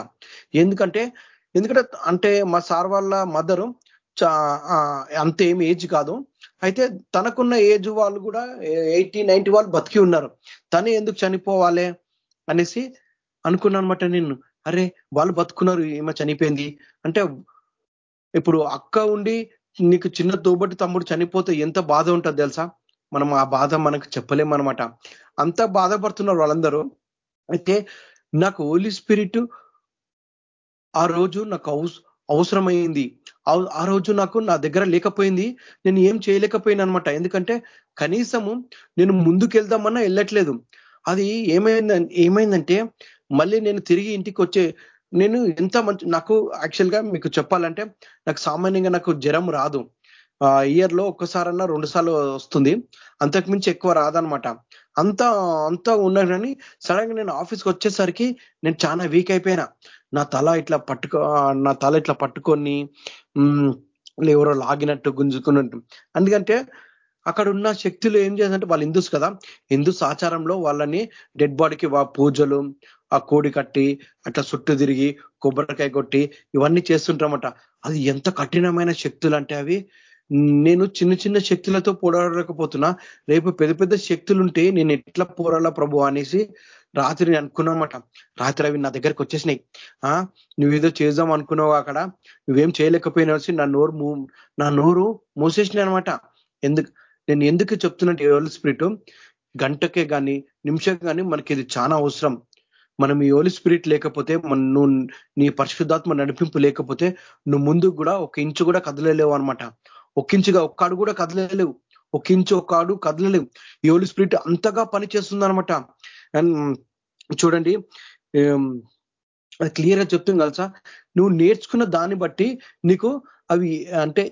ఎందుకంటే ఎందుకంటే అంటే మా సార్ వాళ్ళ మదరు అంత ఏమి ఏజ్ కాదు. అయితే తనకున్న ఏజ్ వాళ్ళు కూడా ఎయిటీ నైన్టీ వాళ్ళు బతికి ఉన్నారు. తను ఎందుకు చనిపోవాలి అనేసి అనుకున్నాను అనమాట నేను. అరే వాళ్ళు బతుకున్నారు ఏమో చనిపోయింది. అంటే ఇప్పుడు అక్క ఉండి నీకు చిన్న తోబట్టి తమ్ముడు చనిపోతే ఎంత బాధ ఉంటుంది తెలుసా? మనం ఆ బాధ మనకు చెప్పలేమనమాట అంత బాధపడుతున్నారు వాళ్ళందరూ. అయితే నాకు ఓలీ స్పిరిట్ ఆ రోజు నాకు అవసరమైంది. ఆ రోజు నాకు నా దగ్గర లేకపోయింది. నేను ఏం చేయలేకపోయాను అనమాట ఎందుకంటే కనీసము నేను ముందుకెళ్దామన్నా వెళ్ళట్లేదు అది ఏమైంది ఏమైందంటే మళ్ళీ నేను తిరిగి ఇంటికి వచ్చే నేను ఎంత మంచి నాకు యాక్చువల్గా మీకు చెప్పాలంటే నాకు సామాన్యంగా నాకు జ్వరం రాదు. ఇయర్లో ఒక్కసారన్నా రెండు సార్లు వస్తుంది. అంతకుమించి ఎక్కువ రాదనమాట. అంత అంతా ఉన్నా కానీ సడన్గా నేను ఆఫీస్కి వచ్చేసరికి నేను చాలా వీక్ అయిపోయినా. నా తల ఇట్లా పట్టుకో నా తల ఇట్లా పట్టుకొని ఎవరో లాగినట్టు గుంజుకున్నట్టు. ఎందుకంటే అక్కడ ఉన్న శక్తులు ఏం చేయాలంటే వాళ్ళు హిందూస్ కదా. హిందూస్ ఆచారంలో వాళ్ళని డెడ్ బాడీకి పూజలు ఆ కోడి కట్టి అట్లా చుట్టూ తిరిగి కొబ్బరికాయ కొట్టి ఇవన్నీ చేస్తుంటామట అది ఎంత కఠినమైన శక్తులు అంటే అవి. నేను చిన్న చిన్న శక్తులతో పోరాడలేకపోతున్నా. రేపు పెద్ద పెద్ద శక్తులుంటే నేను ఎట్లా పోరాలా ప్రభు అనేసి రాత్రి అనుకున్నామట రాత్రి అవి నా దగ్గరికి వచ్చేసినాయి. ఆ నువ్వేదో చేద్దాం అనుకున్నావు అక్కడ. నువ్వేం చేయలేకపోయినా నా నోరు నా నోరు మూసేసినాయి అనమాట ఎందుకు నేను ఎందుకు చెప్తున్నట్టు ఓలి స్పిరిట్ గంటకే కానీ నిమిషం కానీ మనకి ఇది చాలా అవసరం. మనం ఈ ఓలి స్పిరిట్ లేకపోతే నువ్వు నీ పరిశుద్ధాత్మ నడిపింపు లేకపోతే నువ్వు ముందుకు కూడా ఒక ఇంచు కూడా కదలలేవు అనమాట ఒక ఇంచుగా ఒక్కాడు కూడా కదలలేవు. ఒక ఇంచు ఒక్కాడు కదలలేవు. ఈ ఓలి స్పిరిట్ అంతగా పనిచేస్తుంది అనమాట చూడండి అది క్లియర్గా చెప్తుంది కలుసా నువ్వు నేర్చుకున్న దాన్ని బట్టి నీకు అవి అంటే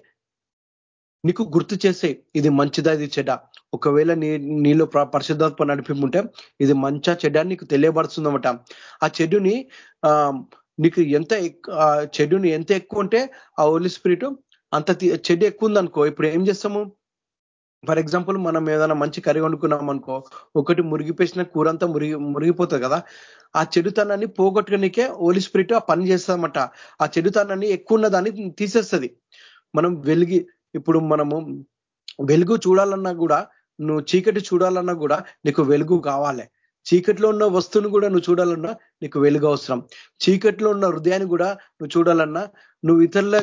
నీకు గుర్తు చేసే ఇది మంచిదా ఇది చెడ్డ ఒకవేళ నీ నీలో పరిశుద్ధాత్మ నడిపింపుంటే ఇది మంచా చెడ్డ నీకు తెలియబడుతుందన్నమాట. ఆ చెడుని నీకు ఎంత చెడుని ఎంత ఎక్కువ ఉంటే ఆ ఓలీ స్పిరిట్ అంత చెడు ఎక్కువ ఉందనుకో ఇప్పుడు ఏం చేస్తాము? ఫర్ ఎగ్జాంపుల్ మనం ఏదైనా మంచి కర్రీ వండుకున్నాం అనుకో ఒకటి మురిగిపేసిన కూర అంతా మురిగి మురిగిపోతుంది కదా ఆ చెడుతనాన్ని పోగొట్టుకునికే ఓలి స్పిరిట్ ఆ పని చేస్తామట ఆ చెడుతనాన్ని ఎక్కువ ఉన్న దాన్ని తీసేస్తుంది. మనం వెలిగి ఇప్పుడు మనము వెలుగు చూడాలన్నా కూడా నువ్వు చీకటి చూడాలన్నా కూడా నీకు వెలుగు కావాలి. చీకట్లో ఉన్న వస్తువును కూడా నువ్వు చూడాలన్నా నీకు వెలుగు అవసరం. చీకట్లో ఉన్న హృదయాన్ని కూడా నువ్వు చూడాలన్నా నువ్వు ఇతరుల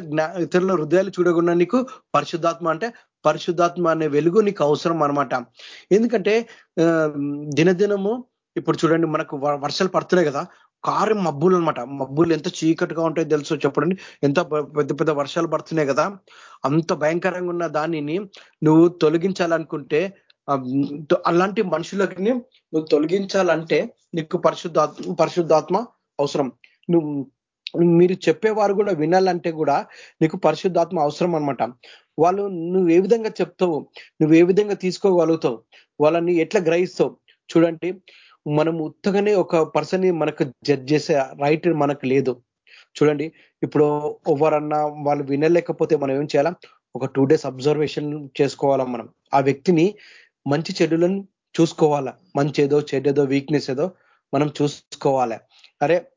ఇతరుల హృదయాలు చూడకుండా నీకు పరిశుద్ధాత్మ అంటే పరిశుద్ధాత్మ అనే వెలుగు నీకు అవసరం అనమాట ఎందుకంటే దినదినము ఇప్పుడు చూడండి మనకు వర్షాలు పడుతున్నాయి కదా కారు మబ్బులు అనమాట మబ్బులు ఎంత చీకటిగా ఉంటాయో తెలుసు చెప్పండి. ఎంత పెద్ద పెద్ద వర్షాలు పడుతున్నాయి కదా అంత భయంకరంగా ఉన్న దానిని నువ్వు తొలగించాలనుకుంటే అలాంటి మనుషులకి నువ్వు తొలగించాలంటే నీకు పరిశుద్ధాత్మ పరిశుద్ధాత్మ అవసరం. నువ్వు మీరు చెప్పేవారు కూడా వినాలంటే కూడా నీకు పరిశుద్ధాత్మ అవసరం అనమాట వాళ్ళు నువ్వు ఏ విధంగా చెప్తావు నువ్వు ఏ విధంగా తీసుకోగలుగుతావు వాళ్ళని ఎట్లా గ్రహిస్తావు? చూడండి మనం ఉత్తగానే ఒక పర్సన్ మనకు జడ్జ్ చేసే రైట్ మనకు లేదు. చూడండి ఇప్పుడు ఎవరన్నా వాళ్ళు వినలేకపోతే మనం ఏం చేయాలా? ఒక టూ డేస్ అబ్జర్వేషన్ చేసుకోవాలా మనం. ఆ వ్యక్తిని మంచి చెడులను చూసుకోవాలా? మంచి ఏదో చెడ్డేదో వీక్నెస్ ఏదో మనం చూసుకోవాలి? అరే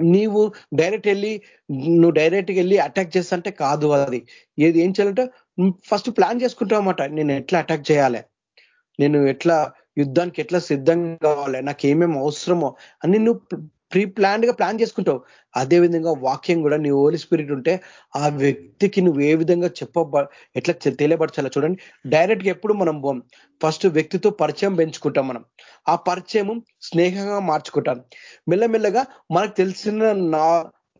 నీవు డైరెక్ట్ వెళ్ళి నువ్వు డైరెక్ట్ వెళ్ళి అటాక్ చేస్తంటే కాదు అది. ఏది ఏం చేయాలంటే ఫస్ట్ ప్లాన్ చేసుకుంటావు అన్నమాట. నేను ఎట్లా అటాక్ చేయాలి? నేను ఎట్లా యుద్ధానికి ఎట్లా సిద్ధంగా కావాలి? నాకు ఏమేమి అవసరమో? అని నువ్వు ప్రీ ప్లాన్డ్గా ప్లాన్ చేసుకుంటావు. అదే విధంగా వాక్యం కూడా నీ ఓలి స్పిరిట్ ఉంటే ఆ వ్యక్తికి నువ్వు ఏ విధంగా చెప్ప ఎట్లా తెలియపరచాలో చూడండి. డైరెక్ట్గా ఎప్పుడు మనం పోం. ఫస్ట్ వ్యక్తితో పరిచయం పెంచుకుంటాం మనం. ఆ పరిచయం స్నేహంగా మార్చుకుంటాం. మెల్లమెల్లగా మనకు తెలిసిన నా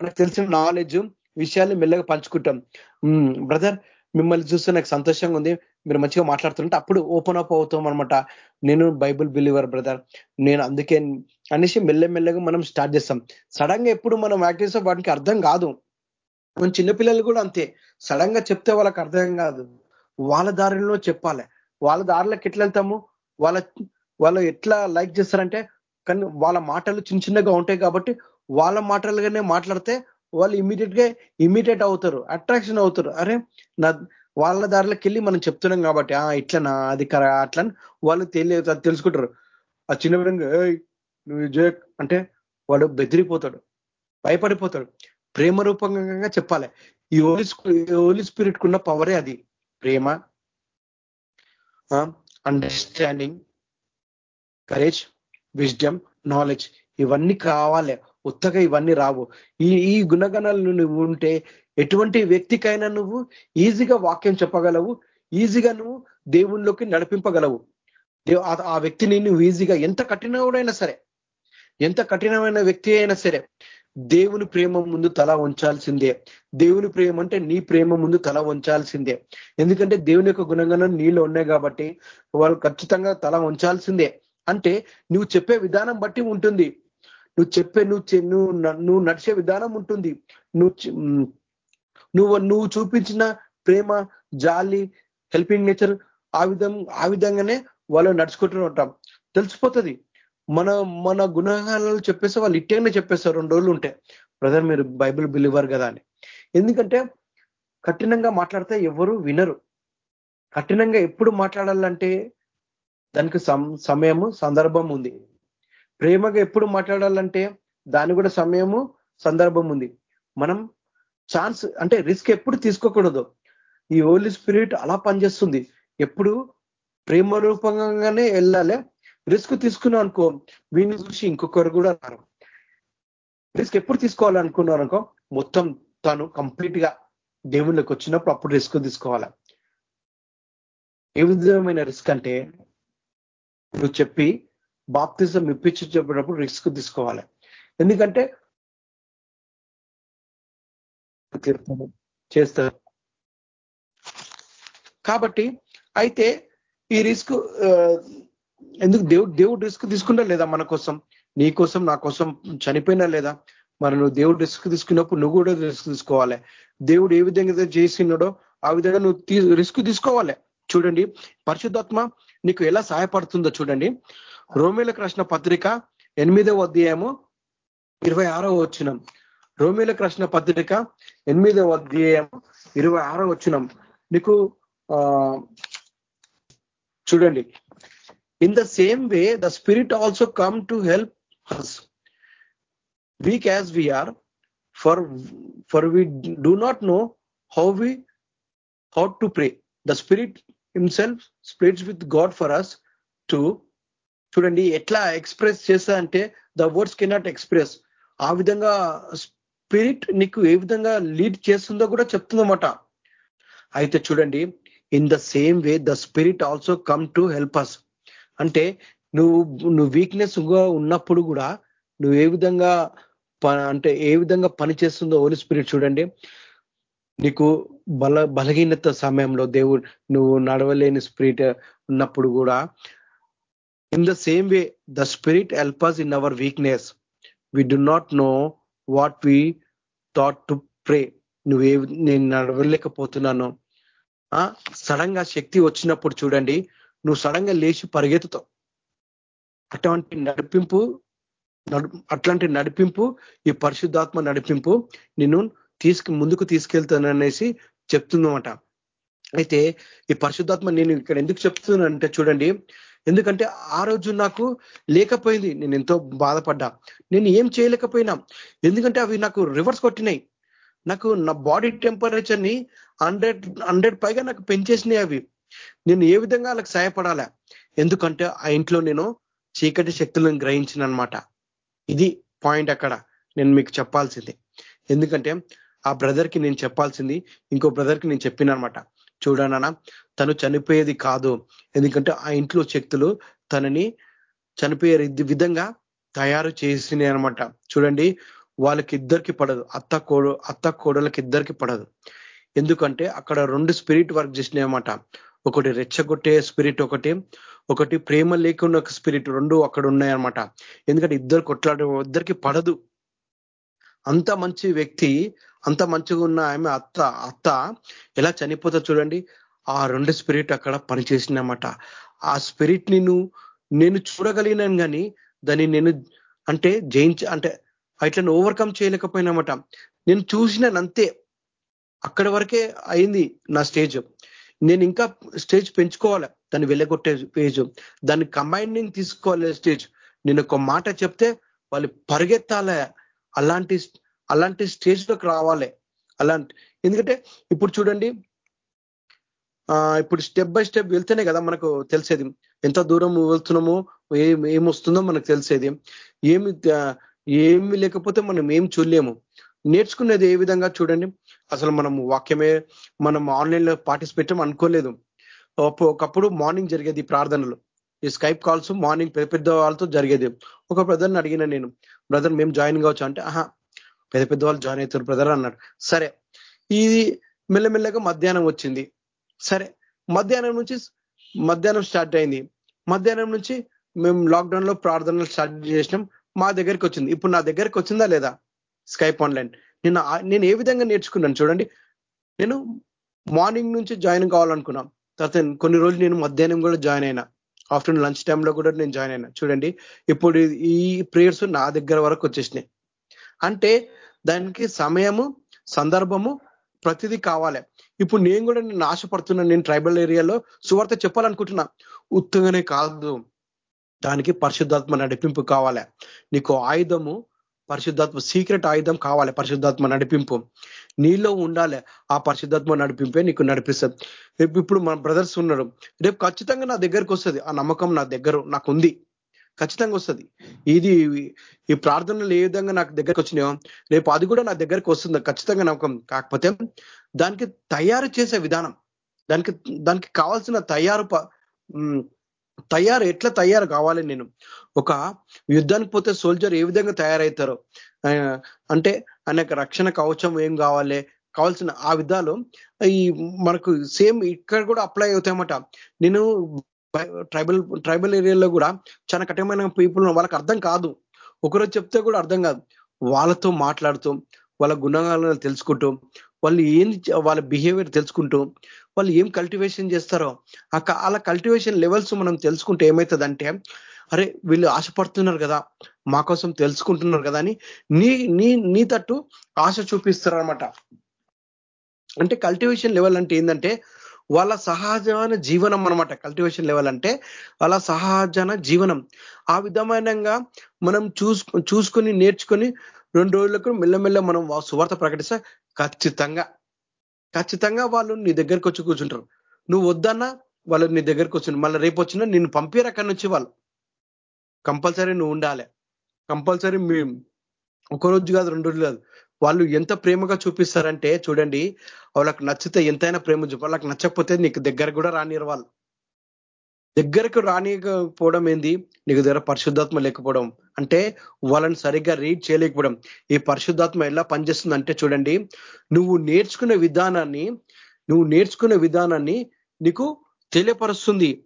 మనకు తెలిసిన నాలెడ్జ్ విషయాలు మెల్లగా పంచుకుంటాం. బ్రదర్ మిమ్మల్ని చూస్తే నాకు సంతోషంగా ఉంది. మీరు మంచిగా మాట్లాడుతుంటే అప్పుడు ఓపెన్ అప్ అవుతాం అనమాట నేను బైబుల్ బిలీవర్ బ్రదర్ నేను అందుకే అనేసి మెల్లమెల్లగా మనం స్టార్ట్ చేస్తాం. సడన్గా ఎప్పుడు మనం యాక్టివ్స్ వాటికి అర్థం కాదు. మన చిన్నపిల్లలు కూడా అంతే. సడన్గా చెప్తే వాళ్ళకి అర్థం కాదు. వాళ్ళ దారిలో చెప్పాలి. వాళ్ళ దారిలోకి ఎట్లా వెళ్తాము? వాళ్ళ వాళ్ళు ఎట్లా లైక్ చేస్తారంటే కానీ వాళ్ళ మాటలు చిన్న చిన్నగా ఉంటాయి కాబట్టి వాళ్ళ మాటలుగానే మాట్లాడితే వాళ్ళు ఇమీడియట్గా ఇమీడియట్ అవుతారు. అట్రాక్షన్ అవుతారు. అరే నా వాళ్ళ దారిలోకి వెళ్ళి మనం చెప్తున్నాం కాబట్టి ఆ ఇట్లనా అది అట్లా వాళ్ళు తెలియ తెలుసుకుంటారు. ఆ చిన్న విధంగా నువ్వు అంటే వాడు బెదిరిపోతాడు భయపడిపోతాడు. ప్రేమ రూపంగా చెప్పాలి. ఈ ఓలి ఓలీ స్పిరిట్ కున్న పవరే అది. ప్రేమ అండర్స్టాండింగ్ కరేజ్ విజ్డమ్ నాలెడ్జ్ ఇవన్నీ కావాలి. ఉత్తగా ఇవన్నీ రావు. ఈ ఈ గుణగణాలు నువ్వు ఉంటే ఎటువంటి వ్యక్తికైనా నువ్వు ఈజీగా వాక్యం చెప్పగలవు ఈజీగా నువ్వు దేవుళ్ళలోకి నడిపింపగలవు. ఆ వ్యక్తిని నువ్వు ఈజీగా ఎంత కఠినవుడైనా సరే ఎంత కఠినమైన వ్యక్తి అయినా సరే దేవుని ప్రేమ ముందు తల ఉంచాల్సిందే దేవుని ప్రేమ అంటే నీ ప్రేమ ముందు తల ఉంచాల్సిందే ఎందుకంటే దేవుని యొక్క గుణగణం నీళ్ళు ఉన్నాయి కాబట్టి వాళ్ళు ఖచ్చితంగా తల ఉంచాల్సిందే అంటే నువ్వు చెప్పే విధానం బట్టి ఉంటుంది. నువ్వు చెప్పే నువ్వు నువ్వు నువ్వు నడిచే విధానం ఉంటుంది. నువ్వు నువ్వు నువ్వు చూపించిన ప్రేమ జాలి హెల్పింగ్ నేచర్ ఆ విధం ఆ విధంగానే వాళ్ళు నడుచుకుంటూ ఉంటాం. తెలిసిపోతుంది. మన మన గుణగానాలు చెప్పేసి వాళ్ళు ఇట్టేనే చెప్పేస్తారు రెండు రోజులు ఉంటే. బ్రదర్ మీరు బైబిల్ బిలీవర్ కదా అని. ఎందుకంటే కఠినంగా మాట్లాడితే ఎవరు వినరు. కఠినంగా ఎప్పుడు మాట్లాడాలంటే దానికి సమయము సందర్భం ఉంది. ప్రేమగా ఎప్పుడు మాట్లాడాలంటే దాని కూడా సమయము సందర్భం ఉంది. మనం ఛాన్స్ అంటే రిస్క్ ఎప్పుడు తీసుకోకూడదు. ఈ ఓలీ స్పిరిట్ అలా పనిచేస్తుంది. ఎప్పుడు ప్రేమ రూపంగానే వెళ్ళాలి. రిస్క్ తీసుకున్నాం అనుకో వీని చూసి ఇంకొకరు కూడా అన్నారు. రిస్క్ ఎప్పుడు తీసుకోవాలనుకున్నారు అనుకో మొత్తం తను కంప్లీట్గా దేవుళ్ళకి వచ్చినప్పుడు అప్పుడు రిస్క్ తీసుకోవాలి. ఏ విధమైన రిస్క్ అంటే నువ్వు చెప్పి బాప్తిజం ఇప్పించి చెప్పినప్పుడు రిస్క్ తీసుకోవాలి. ఎందుకంటే చేస్తారు. కాబట్టి అయితే ఈ రిస్క్ ఎందుకు దేవుడు దేవుడు రిస్క్ తీసుకుంటా లేదా మన కోసం? నీ కోసం నా కోసం చనిపోయినా లేదా? మరి నువ్వు దేవుడు రిస్క్ తీసుకున్నప్పుడు నువ్వు కూడా రిస్క్ తీసుకోవాలి. దేవుడు ఏ విధంగా చేసినాడో ఆ విధంగా నువ్వు రిస్క్ తీసుకోవాలి. చూడండి పరిశుద్ధాత్మ నీకు ఎలా సహాయపడుతుందో చూడండి. రోమిలకు రాసిన పత్రిక ఎనిమిదవ అధ్యాయము ఇరవై ఆరో వచ్చినం రోమిలకు రాసిన పత్రిక ఎనిమిదవ అధ్యాయము ఇరవై ఆరో వచ్చినం నీకు చూడండి. In the same way the spirit also come to help us weak as we are for for we do not know how we how to pray the spirit himself spirits with God for us to చూడండి ఎట్లా express చేస్తా అంటే the words cannot express ఆ విధంగా spirit నీకు ఏ విధంగా lead చేస్తుందో కూడా చెప్తుందన్నమాట. అయితే చూడండి in the same way the spirit also come to help us అంటే నువ్వు నువ్వు వీక్నెస్ ఉన్నప్పుడు కూడా నువ్వు ఏ విధంగా అంటే ఏ విధంగా పని చేస్తుందో ఓలి స్పిరిట్ చూడండి నీకు బల బలహీనత సమయంలో దేవుడు నువ్వు నడవలేని స్పిరిట్ ఉన్నప్పుడు కూడా in the same way the spirit helps in our weakness we do not know what we thought to pray నువ్వే నేను నడవలేకపోతున్నాను. సడన్గా శక్తి వచ్చినప్పుడు చూడండి నువ్వు సడన్గా లేచి పరిగెత్తుతావు. అటువంటి నడిపింపు అట్లాంటి నడిపింపు ఈ పరిశుద్ధాత్మ నడిపింపు నిన్ను తీసుకు ముందుకు తీసుకెళ్తాననేసి చెప్తుందన్నమాట. అయితే ఈ పరిశుద్ధాత్మ నేను ఇక్కడ ఎందుకు చెప్తున్నానంటే చూడండి ఎందుకంటే ఆ రోజు నాకు లేకపోయింది. నేను ఎంతో బాధపడ్డా. నేను ఏం చేయలేకపోయినా. ఎందుకంటే అవి నాకు రివర్స్ కొట్టినాయి. నాకు నా బాడీ టెంపరేచర్ని హండ్రెడ్ హండ్రెడ్ పైగా నాకు పెంచేసినాయి అవి. నేను ఏ విధంగా వాళ్ళకి సహాయపడాలా? ఎందుకంటే ఆ ఇంట్లో నేను చీకటి శక్తులను గ్రహించిన అనమాట ఇది పాయింట్ అక్కడ. నేను మీకు చెప్పాల్సింది. ఎందుకంటే ఆ బ్రదర్కి నేను చెప్పాల్సింది ఇంకో బ్రదర్కి నేను చెప్పినమాట చూడనన తను చనిపోయేది కాదు. ఎందుకంటే ఆ ఇంట్లో శక్తులు తనని చనిపోయే విధంగా తయారు చేసినాయి అనమాట చూడండి వాళ్ళకి ఇద్దరికి పడదు. అత్త కోడు అత్త కోడలకి ఇద్దరికి పడదు. ఎందుకంటే అక్కడ రెండు స్పిరిట్ వర్క్ చేసినాయి అనమాట ఒకటి రెచ్చగొట్టే స్పిరిట్ ఒకటి ఒకటి ప్రేమ లేకుండా ఒక స్పిరిట్ రెండు అక్కడ ఉన్నాయన్నమాట ఎందుకంటే ఇద్దరు కొట్లాడే ఇద్దరికి పడదు. అంత మంచి వ్యక్తి అంత మంచిగా ఉన్న ఆమె అత్త అత్త ఎలా చనిపోతా చూడండి. ఆ రెండు స్పిరిట్ అక్కడ పనిచేసిందన్నమాట ఆ స్పిరిట్ నేను నేను చూడగలిగినాను కానీ దాన్ని నేను అంటే జయించ అంటే అట్లను ఓవర్కమ్ చేయలేకపోయినామట. నేను చూసినాను అక్కడి వరకే అయింది నా స్టేజ్ నేను ఇంకా స్టేజ్ పెంచుకోవాలి. దాన్ని వెళ్ళగొట్టే పేజ్ దాన్ని కంబైనింగ్ తీసుకోవాలి స్టేజ్ నేను ఒక మాట చెప్తే వాళ్ళు పరిగెత్తాలి. అలాంటి అలాంటి స్టేజ్లోకి రావాలి. అలాంటి ఎందుకంటే ఇప్పుడు చూడండి ఇప్పుడు స్టెప్ బై స్టెప్ వెళ్తేనే కదా మనకు తెలిసేది. ఎంత దూరం వెళ్తున్నామో ఏం ఏమొస్తుందో మనకు తెలిసేది. ఏమి ఏమి లేకపోతే మనం ఏం చూడలేము. నేర్చుకునేది ఏ విధంగా చూడండి. అసలు మనం వాక్యమే మనం ఆన్లైన్లో పార్టిసిపేట్ అనుకోలేదు. ఒకప్పుడు మార్నింగ్ జరిగేది ప్రార్థనలు. ఈ స్కైప్ కాల్స్ మార్నింగ్ పెద్ద పెద్ద వాళ్ళతో జరిగేది. ఒక బ్రదర్ని అడిగిన నేను బ్రదర్ మేము జాయిన్ కావచ్చు? అంటే ఆహా పెద్ద పెద్ద వాళ్ళు జాయిన్ అవుతారు బ్రదర్ అన్నాడు. సరే ఇది మెల్లమెల్లగా మధ్యాహ్నం వచ్చింది. సరే మధ్యాహ్నం నుంచి మధ్యాహ్నం స్టార్ట్ అయింది. మధ్యాహ్నం నుంచి మేము లాక్డౌన్లో ప్రార్థనలు స్టార్ట్ చేసినాం. మా దగ్గరికి వచ్చింది. ఇప్పుడు నా దగ్గరికి వచ్చిందా లేదా? స్కైప్ ఆన్లైన్ నేను నేను ఏ విధంగా నేర్చుకున్నాను చూడండి. నేను మార్నింగ్ నుంచి జాయిన్ కావాలనుకున్నాం. తర్వాత కొన్ని రోజులు నేను మధ్యాహ్నం కూడా జాయిన్ అయినా. ఆఫ్టర్నూన్ లంచ్ టైంలో కూడా నేను జాయిన్ అయినా. చూడండి ఇప్పుడు ఈ ప్రేయర్స్ నా దగ్గర వరకు వచ్చేసినాయి. అంటే దానికి సమయము సందర్భము ప్రతిదీ కావాలి. ఇప్పుడు నేను కూడా నేను ఆశపడుతున్నాను నేను ట్రైబల్ ఏరియాలో సువార్త చెప్పాలనుకుంటున్నా. ఉత్తంగానే కాదు. దానికి పరిశుద్ధాత్మ నడిపింపు కావాలి. నీకు ఆయుధము పరిశుద్ధాత్మ సీక్రెట్ ఆయుధం కావాలి పరిశుద్ధాత్మ నడిపింపు. నీలో ఉండాలి. ఆ పరిశుద్ధాత్మ నడిపింపే నీకు నడిపిస్తుంది రేపు ఇప్పుడు మన బ్రదర్స్ ఉన్నారు. రేపు ఖచ్చితంగా నా దగ్గరకు వస్తుంది. ఆ నమ్మకం నా దగ్గర నాకు ఉంది ఖచ్చితంగా వస్తుంది. ఇది ఈ ప్రార్థనలు ఏ విధంగా నాకు దగ్గరకు వచ్చినాయో రేపు అది కూడా నా దగ్గరకు వస్తుంది ఖచ్చితంగా నమ్మకం. కాకపోతే దానికి తయారు చేసే విధానం దానికి దానికి కావాల్సిన తయారు తయారు ఎట్లా తయారు కావాలి నేను? ఒక యుద్ధానికి పోతే సోల్జర్ ఏ విధంగా తయారవుతారో? అంటే ఆయనకు రక్షణ కవచం ఏం కావాలి? కావాల్సిన ఆ విధాలు ఈ మనకు సేమ్ ఇక్కడ కూడా అప్లై అవుతాయన్నమాట. నేను ట్రైబల్ ట్రైబల్ ఏరియాలో కూడా చాలా కఠినమైన పీపుల్ వాళ్ళకి అర్థం కాదు. ఒకరోజు చెప్తే కూడా అర్థం కాదు. వాళ్ళతో మాట్లాడుతూ వాళ్ళ గుణగాలను తెలుసుకుంటూ వాళ్ళు ఏం వాళ్ళ బిహేవియర్ తెలుసుకుంటూ వాళ్ళు ఏం కల్టివేషన్ చేస్తారో అలా కల్టివేషన్ లెవెల్స్ మనం తెలుసుకుంటే ఏమవుతుందంటే అరే వీళ్ళు ఆశపడుతున్నారు కదా మా కోసం తెలుసుకుంటున్నారు కదా అని నీ నీ నీ తట్టు ఆశ చూపిస్తారు అనమాట అంటే కల్టివేషన్ లెవెల్ అంటే ఏంటంటే వాళ్ళ సహజమైన జీవనం అనమాట కల్టివేషన్ లెవెల్ అంటే వాళ్ళ సహజన జీవనం. ఆ విధమైనగా మనం చూసు చూసుకొని నేర్చుకొని రెండు రోజులకు మెల్లమెల్ల మనం సువార్త ప్రకటిస్తే ఖచ్చితంగా ఖచ్చితంగా వాళ్ళు నీ దగ్గరికి వచ్చి కూర్చుంటారు. నువ్వు వద్దన్నా వాళ్ళు నీ దగ్గరికి వచ్చి మళ్ళీ రేపు వచ్చినా నిన్ను పంపారు అక్కడి నుంచి వాళ్ళు. కంపల్సరీ నువ్వు ఉండాలి. కంపల్సరీ మీ ఒక రోజు కాదు రెండు రోజులు కాదు. వాళ్ళు ఎంత ప్రేమగా చూపిస్తారంటే చూడండి వాళ్ళకి నచ్చితే ఎంతైనా ప్రేమ చూపి వాళ్ళకి నచ్చకపోతే నీకు దగ్గర కూడా రానియరు వాళ్ళు. దగ్గరకు రానియకపోవడం ఏంది? నీకు దగ్గర పరిశుద్ధాత్మ లేకపోవడం. అంటే వాళ్ళని సరిగ్గా రీడ్ చేయలేకపోవడం. ఈ పరిశుద్ధాత్మ ఎలా పనిచేస్తుంది అంటే చూడండి నువ్వు నేర్చుకునే విధానాన్ని నువ్వు నేర్చుకునే విధానాన్ని నీకు తెలియపరుస్తుంది.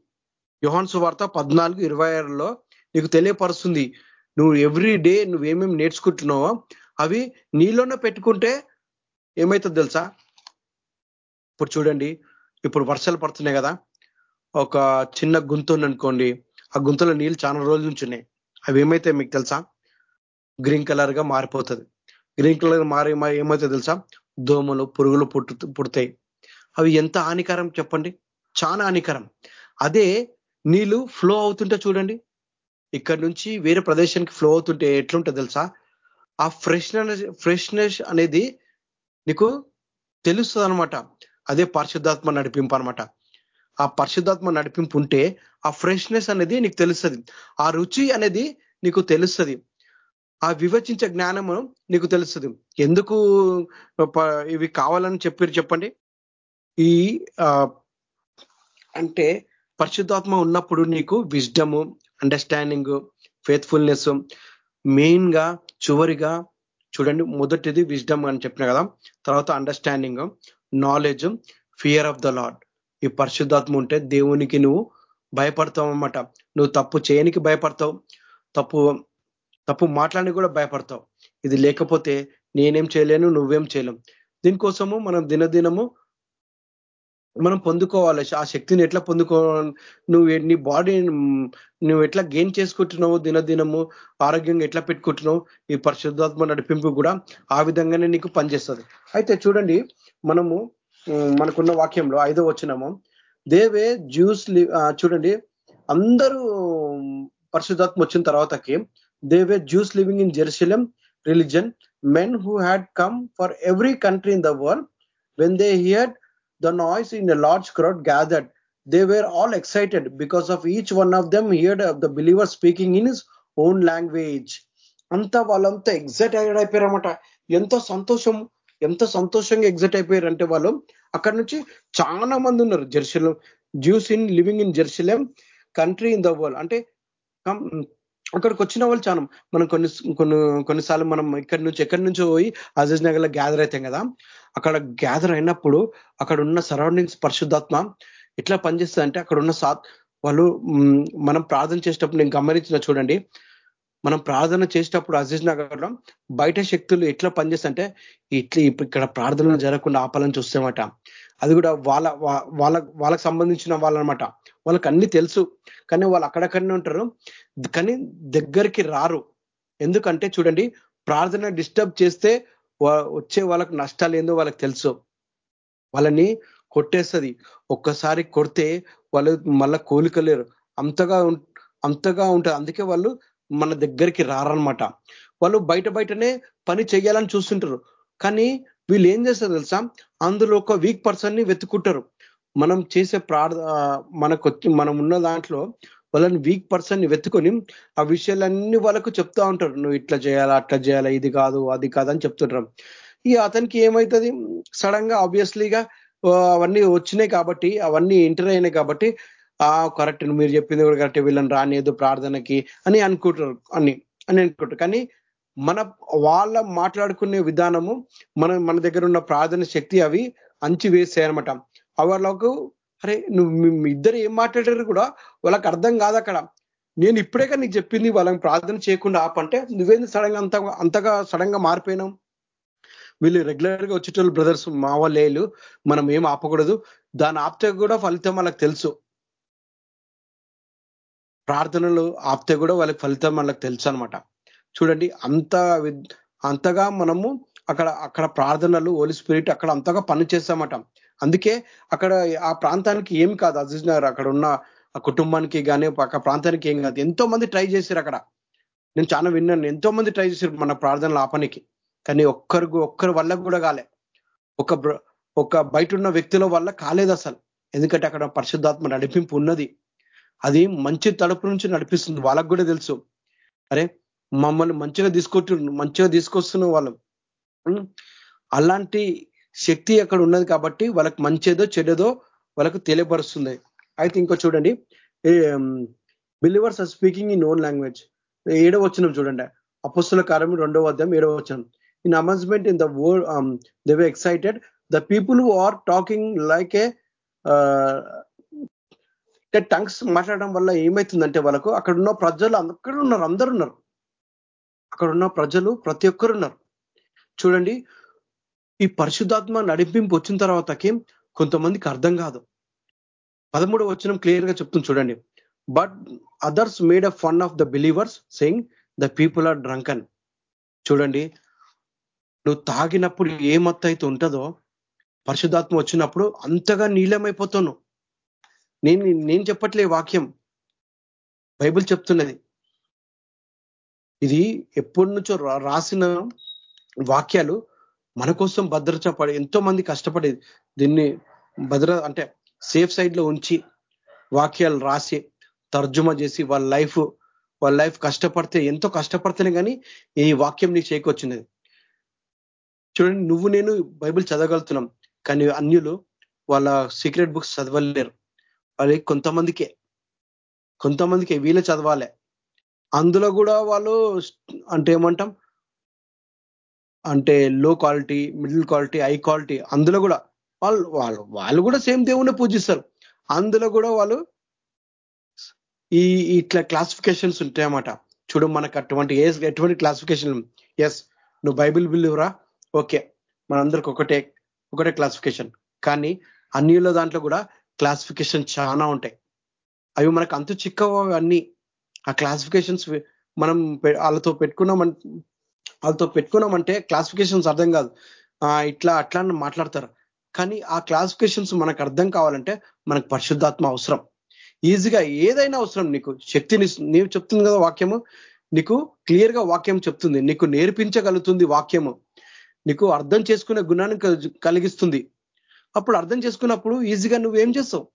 యోహాన్సు వార్త పద్నాలుగు ఇరవై ఆరులో నీకు తెలియపరుస్తుంది. నువ్వు ఎవ్రీ డే నువ్వేమేమి నేర్చుకుంటున్నావో అవి నీలోనే పెట్టుకుంటే ఏమవుతుంది తెలుసా? ఇప్పుడు చూడండి ఇప్పుడు వర్షాలు పడుతున్నాయి కదా. ఒక చిన్న గుంత అనుకోండి ఆ గుంతలో నీళ్ళు చాలా రోజుల నుంచి ఉన్నాయి. అవి ఏమైతే మీకు తెలుసా? గ్రీన్ కలర్గా మారిపోతుంది. గ్రీన్ కలర్ మారి ఏమవుతుంది తెలుసా? దోమలు పురుగులు పుట్టు పుడతాయి. అవి ఎంత హానికరం చెప్పండి? చాలా హానికరం. అదే నీళ్ళు ఫ్లో అవుతుంటే చూడండి ఇక్కడ నుంచి వేరే ప్రదేశానికి ఫ్లో అవుతుంటే ఎట్లుంటుంది తెలుసా? ఆ ఫ్రెష్నెస్ ఫ్రెష్నెస్ అనేది నీకు తెలుస్తుంది అనమాట అదే పరిశుద్ధాత్మ నడిపింపు అనమాట ఆ పరిశుద్ధాత్మ నడిపింపు ఉంటే ఆ ఫ్రెష్నెస్ అనేది నీకు తెలుస్తుంది. ఆ రుచి అనేది నీకు తెలుస్తుంది. ఆ వివచించే జ్ఞానము నీకు తెలుస్తుంది. ఎందుకు ఇవి కావాలని చెప్పారు చెప్పండి? ఈ అంటే పరిశుద్ధాత్మ ఉన్నప్పుడు నీకు విజ్డము అండర్స్టాండింగ్ ఫేత్ఫుల్నెస్ మెయిన్గా చివరిగా చూడండి మొదటిది విజ్డమ్ అని చెప్పిన కదా తర్వాత understanding knowledge fear of the Lord ఈ పరిశుద్ధాత్మ ఉంటే దేవునికి నువ్వు భయపడతావు అన్నమాట. నువ్వు తప్పు చేయనికి భయపడతావు తప్పు తప్పు మాట్లాడి కూడా భయపడతావు. ఇది లేకపోతే నేనేం చేయలేను నువ్వేం చేయలేం దీనికోసము మనం దినదినము మనం పొందుకోవాలి. ఆ శక్తిని ఎట్లా పొందుకో నువ్వు నీ బాడీ నువ్వు ఎట్లా గెయిన్ చేసుకుంటున్నావు దినదినము ఆరోగ్యంగా ఎట్లా పెట్టుకుంటున్నావు ఈ పరిశుద్ధాత్మ నడిపింపు కూడా ఆ విధంగానే నీకు పనిచేస్తుంది. అయితే చూడండి మనము మనకున్న వాక్యంలో ఐదో వచ్చినాము దేవే జ్యూస్ చూడండి అందరూ పరిశుద్ధాత్మ వచ్చిన తర్వాతకి there were Jews living in Jerusalem religion men who had come for every country in the world when they hear the noise in a large crowd gathered. They were all excited because of each one of them heard the believer speaking in his own language. అంతా వాళ్ళంతా excite అయిపోయారన్నమాట ఎంతో సంతోషం ఎంత సంతోషంగా excite అయిపోయారంటే వాళ్ళు అక్కడ నుంచి చాలా మంది ఉన్నారు Jerusalem Jews in living in Jerusalem country in the world అంటే అక్కడికి వచ్చిన వాళ్ళు చాలా మనం కొన్ని కొన్ని కొన్నిసార్లు మనం ఇక్కడి నుంచి ఎక్కడి నుంచో పోయి అజీజ్ నగర్లో గ్యాదర్ అవుతాం కదా అక్కడ గ్యాదర్ అయినప్పుడు అక్కడ ఉన్న సరౌండింగ్స్ పరిశుద్ధాత్మ ఎట్లా పనిచేస్తుంది అంటే అక్కడ ఉన్న సాత్ వాళ్ళు మనం ప్రార్థన చేసేటప్పుడు నేను గమనించిన చూడండి మనం ప్రార్థన చేసేటప్పుడు అజీజ్ నగర్లో బయట శక్తులు ఎట్లా పనిచేస్తుంటే ఇట్లా ఇక్కడ ప్రార్థన జరగకుండా ఆపాలని చూస్తామట అది కూడా వాళ్ళ వాళ్ళ వాళ్ళకి సంబంధించిన వాళ్ళనమాట వాళ్ళకి అన్ని తెలుసు కానీ వాళ్ళు అక్కడక్కడనే ఉంటారు కానీ దగ్గరికి రారు. ఎందుకంటే చూడండి ప్రార్థన డిస్టర్బ్ చేస్తే వచ్చే వాళ్ళకి నష్టాలు ఏందో వాళ్ళకి తెలుసు. వాళ్ళని కొట్టేస్తుంది. ఒక్కసారి కొడితే వాళ్ళు మళ్ళా కోలికలేరు. అంతగా అంతగా ఉంటుంది అందుకే వాళ్ళు మన దగ్గరికి రారనమాట వాళ్ళు బయట బయటనే పని చేయాలని చూస్తుంటారు. కానీ వీళ్ళు ఏం చేస్తారు తెలుసా? అందులో ఒక వీక్ పర్సన్ని వెతుకుంటారు మనం చేసే ప్రార్థ మనకు మనం ఉన్న దాంట్లో వాళ్ళని వీక్ పర్సన్ని వెతుకొని ఆ విషయాలన్నీ వాళ్ళకు చెప్తా ఉంటారు. నువ్వు ఇట్లా చేయాలా అట్లా చేయాలా ఇది కాదు అది కాదని చెప్తుంటారు. ఈ అతనికి ఏమవుతుంది సడన్గా ఆబ్వియస్లీగా అవన్నీ వచ్చినాయి కాబట్టి అవన్నీ ఎంటర్ అయినాయి కాబట్టి ఆ కరెక్ట్ మీరు చెప్పింది కూడా కరెక్ట్ వీళ్ళని రానియదు ప్రార్థనకి అని అనుకుంటారు. అని అని అనుకుంటారు. కానీ మన వాళ్ళ మాట్లాడుకునే విధానము మన మన దగ్గర ఉన్న ప్రార్థన శక్తి అవి అంచి వేసాయనమాట వాళ్ళకు అరే నువ్వు ఇద్దరు ఏం మాట్లాడారు కూడా వాళ్ళకి అర్థం కాదు అక్కడ. నేను ఇప్పుడే నీకు చెప్పింది వాళ్ళని ప్రార్థన చేయకుండా ఆపంటే నువ్వేంది సడన్గా అంత అంతగా సడన్గా మారిపోయినావు? వీళ్ళు రెగ్యులర్గా వచ్చేటోళ్ళు బ్రదర్స్ మా వాళ్ళేళ్ళు మనం ఏం ఆపకూడదు. దాని ఆప్తే కూడా ఫలితం వాళ్ళకి తెలుసు. ప్రార్థనలు ఆప్తే కూడా వాళ్ళకి ఫలితం వాళ్ళకి తెలుసు అనమాట చూడండి అంత అంతగా మనము అక్కడ అక్కడ ప్రార్థనలు ఓలి స్పిరిట్ అక్కడ అంతగా పని చేస్తామట. అందుకే అక్కడ ఆ ప్రాంతానికి ఏం కాదు అజీజ్ నగర్ అక్కడ ఉన్న ఆ కుటుంబానికి కానీ ఆ ప్రాంతానికి ఏం కాదు. ఎంతో మంది ట్రై చేశారు అక్కడ. నేను చాలా విన్నాను. ఎంతో మంది ట్రై చేశారు మన ప్రార్థనలు ఆపనికి. కానీ ఒక్కరు ఒక్కరి వల్ల కూడా కాలే. ఒక ఒక బయట ఉన్న వ్యక్తుల వల్ల కాలేదు అసలు. ఎందుకంటే అక్కడ పరిశుద్ధాత్మ నడిపింపు ఉన్నది. అది మంచి తడుపు నుంచి నడిపిస్తుంది. వాళ్ళకు కూడా తెలుసు. అరే మమ్మల్ని మంచిగా తీసుకొట్టు మంచిగా తీసుకొస్తున్న వాళ్ళు. అలాంటి శక్తి అక్కడ ఉన్నది కాబట్టి వాళ్ళకి మంచిదో చెడ్డదో వాళ్ళకు తెలియపరుస్తుంది. అయితే ఇంకో చూడండి. Believers are speaking in own language ఏడో వచ్చినాం చూడండి. అపస్తుల కారం రెండో అధ్యాయం ఏడో వచ్చినాం in announcement in the world they were excited the people who are talking like a tongues మాట్లాడడం వల్ల ఏమవుతుందంటే వాళ్ళకు అక్కడ ఉన్న ప్రజలు అక్కడ ఉన్నారు అందరు ఉన్నారు. అక్కడ ఉన్న ప్రజలు ప్రతి ఒక్కరు ఉన్నారు. చూడండి. ఈ పరిశుద్ధాత్మ నడిపింపు వచ్చిన తర్వాతకి కొంతమందికి అర్థం కాదు. పదమూడు వచ్చిన క్లియర్గా చెప్తుంది చూడండి. But others made a fun of the believers saying the people are drunken చూడండి. నువ్వు తాగినప్పుడు ఏ మత్తు అయితే ఉంటుందో పరిశుద్ధాత్మ వచ్చినప్పుడు అంతగా నీలమైపోతాను. నేను నేను చెప్పట్లే వాక్యం. బైబిల్ చెప్తున్నది. ఇది ఎప్పటి నుంచో రాసిన వాక్యాలు. మన కోసం భద్రత పడి ఎంతో మంది కష్టపడేది దీన్ని భద్ర అంటే సేఫ్ సైడ్లో ఉంచి వాక్యాలు రాసి తర్జుమా చేసి వాళ్ళ లైఫ్ వాళ్ళ లైఫ్ కష్టపడితే ఎంతో కష్టపడితేనే కానీ ఈ వాక్యం నీకు చేకొచ్చినది చూడండి నువ్వు నేను బైబిల్ చదవగలుగుతున్నాం కానీ అన్యులు వాళ్ళ సీక్రెట్ బుక్స్ చదవలేరు. వాళ్ళకి కొంతమందికే కొంతమందికి వీళ్ళు చదవాలి. అందులో కూడా వాళ్ళు అంటే ఏమంటాం అంటే low quality middle quality high quality అందులో కూడా వాళ్ళు వాళ్ళు వాళ్ళు కూడా సేమ్ దేవుణ్ణి పూజిస్తారు. అందులో కూడా వాళ్ళు ఈ ఇట్లా క్లాసిఫికేషన్స్ ఉంటాయన్నమాట చూడు మనకు అటువంటి ఏ ఎటువంటి క్లాసిఫికేషన్ ఎస్ నువ్వు బైబిల్ బిల్లురా ఓకే. మనందరికి ఒకటే ఒకటే క్లాసిఫికేషన్. కానీ అన్నిల దాంట్లో కూడా క్లాసిఫికేషన్ చాలా ఉంటాయి. అవి మనకు అంత చిక్కవు అన్ని? ఆ క్లాసిఫికేషన్స్ మనం వాళ్ళతో పెట్టుకున్నాం వాళ్ళతో పెట్టుకున్నామంటే క్లాసిఫికేషన్స్ అర్థం కాదు. ఇట్లా అట్లా మాట్లాడతారు. కానీ ఆ క్లాసిఫికేషన్స్ మనకు అర్థం కావాలంటే మనకు పరిశుద్ధాత్మ అవసరం. ఈజీగా ఏదైనా అవసరం నీకు. శక్తిని నీవు చెప్తుంది కదా వాక్యము? నీకు క్లియర్గా వాక్యం చెప్తుంది. నీకు నేర్పించగలుగుతుంది వాక్యము. నీకు అర్థం చేసుకునే గుణాన్ని కలిగిస్తుంది. అప్పుడు అర్థం చేసుకున్నప్పుడు ఈజీగా నువ్వేం చేస్తావు?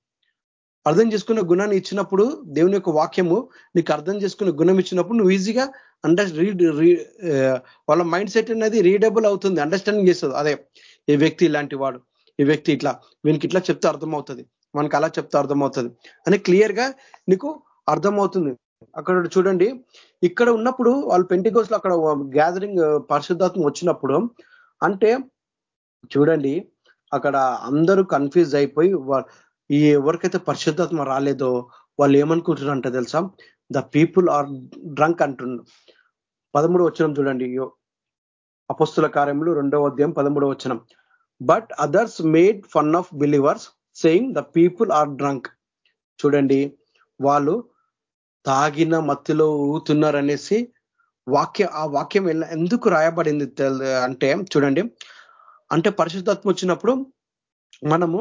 అర్థం చేసుకున్న గుణాన్ని ఇచ్చినప్పుడు దేవుని యొక్క వాక్యము నీకు అర్థం చేసుకునే గుణం ఇచ్చినప్పుడు నువ్వు ఈజీగా అండర్ రీడ్ వాళ్ళ మైండ్ సెట్ అనేది రీడబుల్ అవుతుంది అండర్స్టాండింగ్ చేస్తుంది. అదే ఈ వ్యక్తి ఇలాంటి వాడు ఈ వ్యక్తి ఇట్లా వీనికి ఇట్లా చెప్తే అర్థమవుతుంది మనకి అలా చెప్తే అర్థమవుతుంది అని క్లియర్గా నీకు అర్థమవుతుంది. అక్కడ చూడండి ఇక్కడ ఉన్నప్పుడు వాళ్ళు పెంటికోస్ అక్కడ గ్యాదరింగ్ పరిశుద్ధాత్మ వచ్చినప్పుడు అంటే చూడండి అక్కడ అందరూ కన్ఫ్యూజ్ అయిపోయి ఈ ఎవరికైతే పరిశుద్ధాత్మ రాలేదో వాళ్ళు ఏమనుకుంటున్నారంట తెలుసా? ద పీపుల్ ఆర్ డ్రంక్ అంటున్నారు పదమూడు వచ్చినం చూడండి. అపస్తుల కార్యములు రెండవ అధ్యాయం పదమూడవ వచ్చినం but others made fun of believers saying the people are drunk చూడండి. వాళ్ళు తాగిన మత్తులో ఊతున్నారనేసి వాక్య ఆ వాక్యం ఎందుకు రాయబడింది అంటే చూడండి. అంటే పరిశుద్ధాత్మ వచ్చినప్పుడు మనము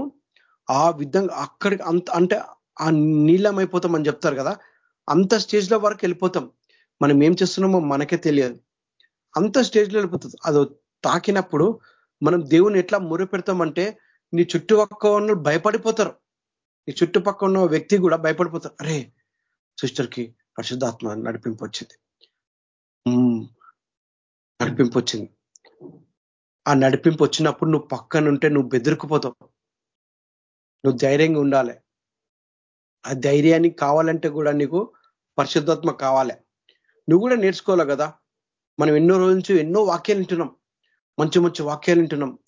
ఆ విధంగా అక్కడికి అంత అంటే ఆ నీళ్ళం అయిపోతామని చెప్తారు కదా అంత స్టేజ్లో వరకు వెళ్ళిపోతాం. మనం ఏం చేస్తున్నామో మనకే తెలియదు. అంత స్టేజ్లో వెళ్ళిపోతుంది అది తాకినప్పుడు మనం దేవుని ఎట్లా మురి పెడతామంటే నీ చుట్టుపక్క ఉన్న భయపడిపోతారు. నీ చుట్టుపక్క ఉన్న వ్యక్తి కూడా భయపడిపోతారు. అరే సిస్టర్కి పరిశుద్ధాత్మ నడిపింపు వచ్చింది. నడిపింపు వచ్చింది. ఆ నడిపింపు వచ్చినప్పుడు నువ్వు పక్కనుంటే నువ్వు బెదిరికిపోతావు. నువ్వు ధైర్యంగా ఉండాలి. ఆ ధైర్యానికి కావాలంటే కూడా నీకు పరిశుద్ధాత్మ కావాలి. నువ్వు కూడా నేర్చుకోవాలి కదా. మనం ఎన్నో రోజు నుంచి ఎన్నో వాక్యాలు వింటున్నాం. మంచి మంచి వాక్యాలు వింటున్నాం.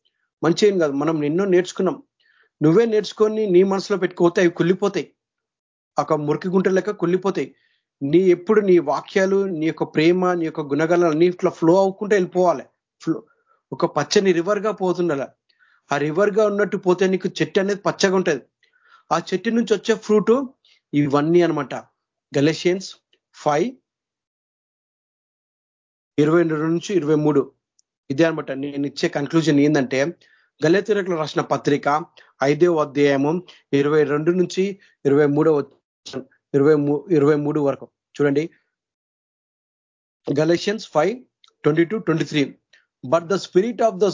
మంచి ఏం కాదు మనం ఎన్నో నేర్చుకున్నాం. నువ్వే నేర్చుకొని నీ మనసులో పెట్టుకోతే అవి కుళ్ళిపోతాయి. ఒక మురికి గుంట లెక్క కుళ్ళిపోతాయి. నీ ఎప్పుడు నీ వాక్యాలు నీ యొక్క ప్రేమ నీ యొక్క గుణగల ఇట్లా ఫ్లో అవ్వకుండా వెళ్ళిపోవాలి. ఫ్లో ఒక పచ్చని రివర్గా పోతుండాలి పోతుండాల. ఆ రివర్గా ఉన్నట్టు పోతే నీకు చెట్టు అనేది పచ్చగా ఉంటుంది. ఆ చెట్టు నుంచి వచ్చే ఫ్రూట్ ఇవన్నీ అనమాట గలెషియన్స్ ఫైవ్ ఇరవై రెండు నుంచి ఇరవై మూడు. ఇదే అనమాట నేను ఇచ్చే కన్క్లూజన్ ఏంటంటే గలెతిరకులు రాసిన పత్రిక ఐదో అధ్యాయము ఇరవై రెండు నుంచి ఇరవై మూడో ఇరవై ఇరవై మూడు వరకు. చూడండి. Galatians five twenty two twenty three but the spirit of the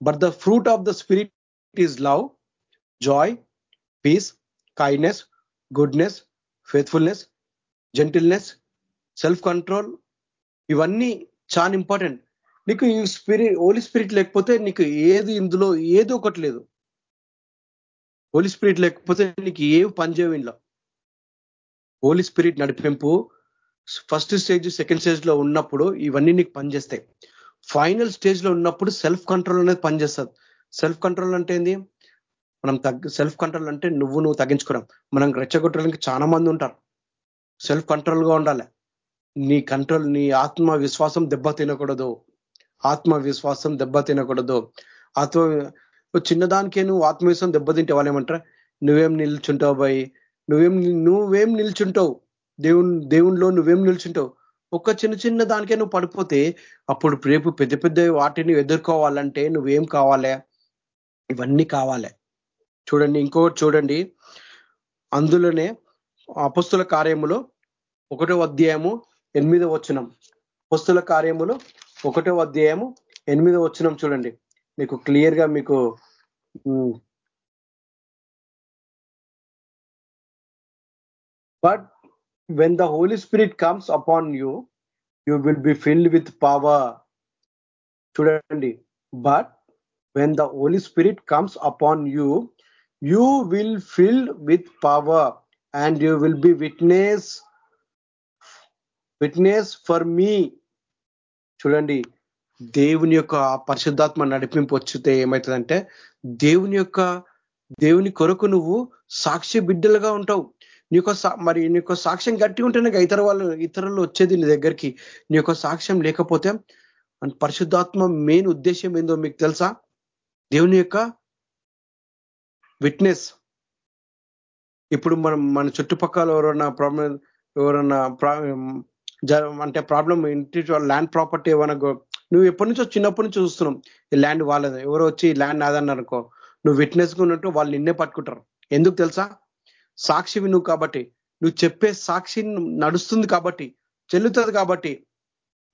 but the fruit of the spirit is love joy peace kindness goodness faithfulness gentleness self control ఇవన్నీ చాలా ఇంపార్టెంట్ నీకు ఈ స్పిరిట్ హోలీ స్పిరిట్ లేకపోతే నీకు ఏది ఇందులో ఏది ఒకటి లేదు. హోలీ స్పిరిట్ లేకపోతే నీకు ఏవి పనిచేయవు ఇంట్లో హోలీ స్పిరిట్ నడిపింపు ఫస్ట్ స్టేజ్ సెకండ్ స్టేజ్లో ఉన్నప్పుడు ఇవన్నీ నీకు పనిచేస్తాయి. ఫైనల్ స్టేజ్లో ఉన్నప్పుడు సెల్ఫ్ కంట్రోల్ అనేది పనిచేస్తుంది. సెల్ఫ్ కంట్రోల్ అంటే ఏంది? మనం తగ్గ సెల్ఫ్ కంట్రోల్ అంటే నువ్వు నువ్వు తగ్గించుకోవడం. మనం రెచ్చగొట్టడానికి చాలా మంది ఉంటారు. సెల్ఫ్ కంట్రోల్గా ఉండాలి. నీ కంట్రోల్ నీ ఆత్మ విశ్వాసం దెబ్బ తినకూడదు. ఆత్మ విశ్వాసం దెబ్బ తినకూడదు. ఆత్మ చిన్నదానికే నువ్వు ఆత్మవిశ్వాసం దెబ్బతింటే వాళ్ళు ఏమంటారా? నువ్వేం నిల్చుంటావు బాయ్ నువ్వేం నువ్వేం నిల్చుంటావు? దేవుని దేవునిలో నువ్వేం నిల్చుంటావు? ఒక చిన్న చిన్న దానికే నువ్వు పడిపోతే అప్పుడు రేపు పెద్ద పెద్ద వాటిని ఎదుర్కోవాలంటే నువ్వేం కావాలే? ఇవన్నీ కావాలి. చూడండి ఇంకొకటి చూడండి. అందులోనే అపస్తుల కార్యములో ఒకటో అధ్యాయము ఎనిమిదో వచ్చినం అపస్తుల కార్యములో ఒకటో అధ్యాయము ఎనిమిదో వచ్చినం చూడండి. మీకు క్లియర్గా మీకు but when the Holy Spirit comes upon you you will be filled with power చూడండి but when the Holy Spirit comes upon you you will filled with power and you will be witness witness for me చూడండి దేవుని యొక్క పరిశుద్ధాత్మ నడిపింపు వచ్చితే ఏమవుతుందంటే దేవుని యొక్క దేవుని కొరకు నువ్వు సాక్షి బిడ్డలుగా ఉంటావు. నీ మరి నీ సాక్ష్యం గట్టి ఉంటేనే ఇతర వాళ్ళు ఇతరులు వచ్చేది నీ దగ్గరికి. నీ యొక్క సాక్ష్యం లేకపోతే పరిశుద్ధాత్మ మెయిన్ ఉద్దేశం ఏందో మీకు తెలుసా? దేవుని యొక్క విట్నెస్ ఇప్పుడు మనం మన చుట్టుపక్కల ఎవరైనా ప్రాబ్లం ఎవరన్నా అంటే ప్రాబ్లం ఇంటి ల్యాండ్ ప్రాపర్టీ ఏమైనా నువ్వు ఎప్పటి నుంచో చిన్నప్పటి నుంచి చూస్తున్నావు. ఈ ల్యాండ్ వాళ్ళది. ఎవరో వచ్చి ల్యాండ్ నాదన్నారనుకో. నువ్వు విట్నెస్గా ఉన్నట్టు వాళ్ళు నిన్నే పట్టుకుంటారు. ఎందుకు తెలుసా? సాక్షివి నువ్వు కాబట్టి నువ్వు చెప్పే సాక్షి నడుస్తుంది కాబట్టి చెల్లుతుంది కాబట్టి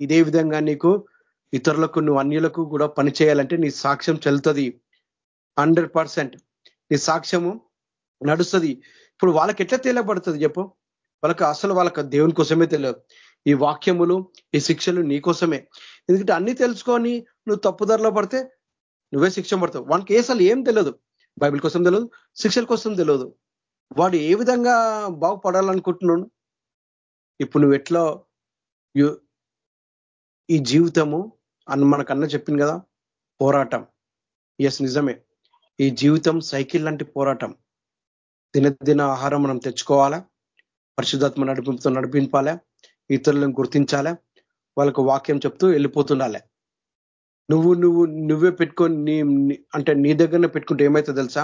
ఇదే విధంగా నీకు ఇతరులకు నువ్వు అన్యులకు కూడా పని చేయాలంటే నీ సాక్ష్యం చెల్లుతుంది. హండ్రెడ్ నీ సాక్ష్యము నడుస్తుంది. ఇప్పుడు వాళ్ళకి ఎట్లా తెలియబడుతుంది చెప్పు? వాళ్ళకి అసలు వాళ్ళకి దేవుని కోసమే తెలియదు. ఈ వాక్యములు ఈ శిక్షలు నీ కోసమే. ఎందుకంటే అన్ని తెలుసుకొని నువ్వు తప్పుదారిలో పడితే నువ్వే శిక్ష పడతావు. వానికి అసలు ఏం తెలియదు. బైబిల్ కోసం తెలియదు శిక్షల కోసం తెలియదు. వాడు ఏ విధంగా బాగుపడాలనుకుంటున్నాడు? ఇప్పుడు నువ్వు ఎట్లా ఈ జీవితము అని మనకన్నా చెప్పింది కదా పోరాటం. ఎస్ నిజమే. ఈ జీవితం సైకిల్ లాంటి పోరాటం. దినదిన ఆహారం మనం తెచ్చుకోవాలా? పరిశుధాత్మ నడిపింపుతో నడిపింపాలా? ఇతరులను గుర్తించాలా? వాళ్ళకు వాక్యం చెప్తూ వెళ్ళిపోతుండాలి? నువ్వు నువ్వు నువ్వే పెట్టుకొని నీ అంటే నీ దగ్గరనే పెట్టుకుంటే ఏమైతే తెలుసా?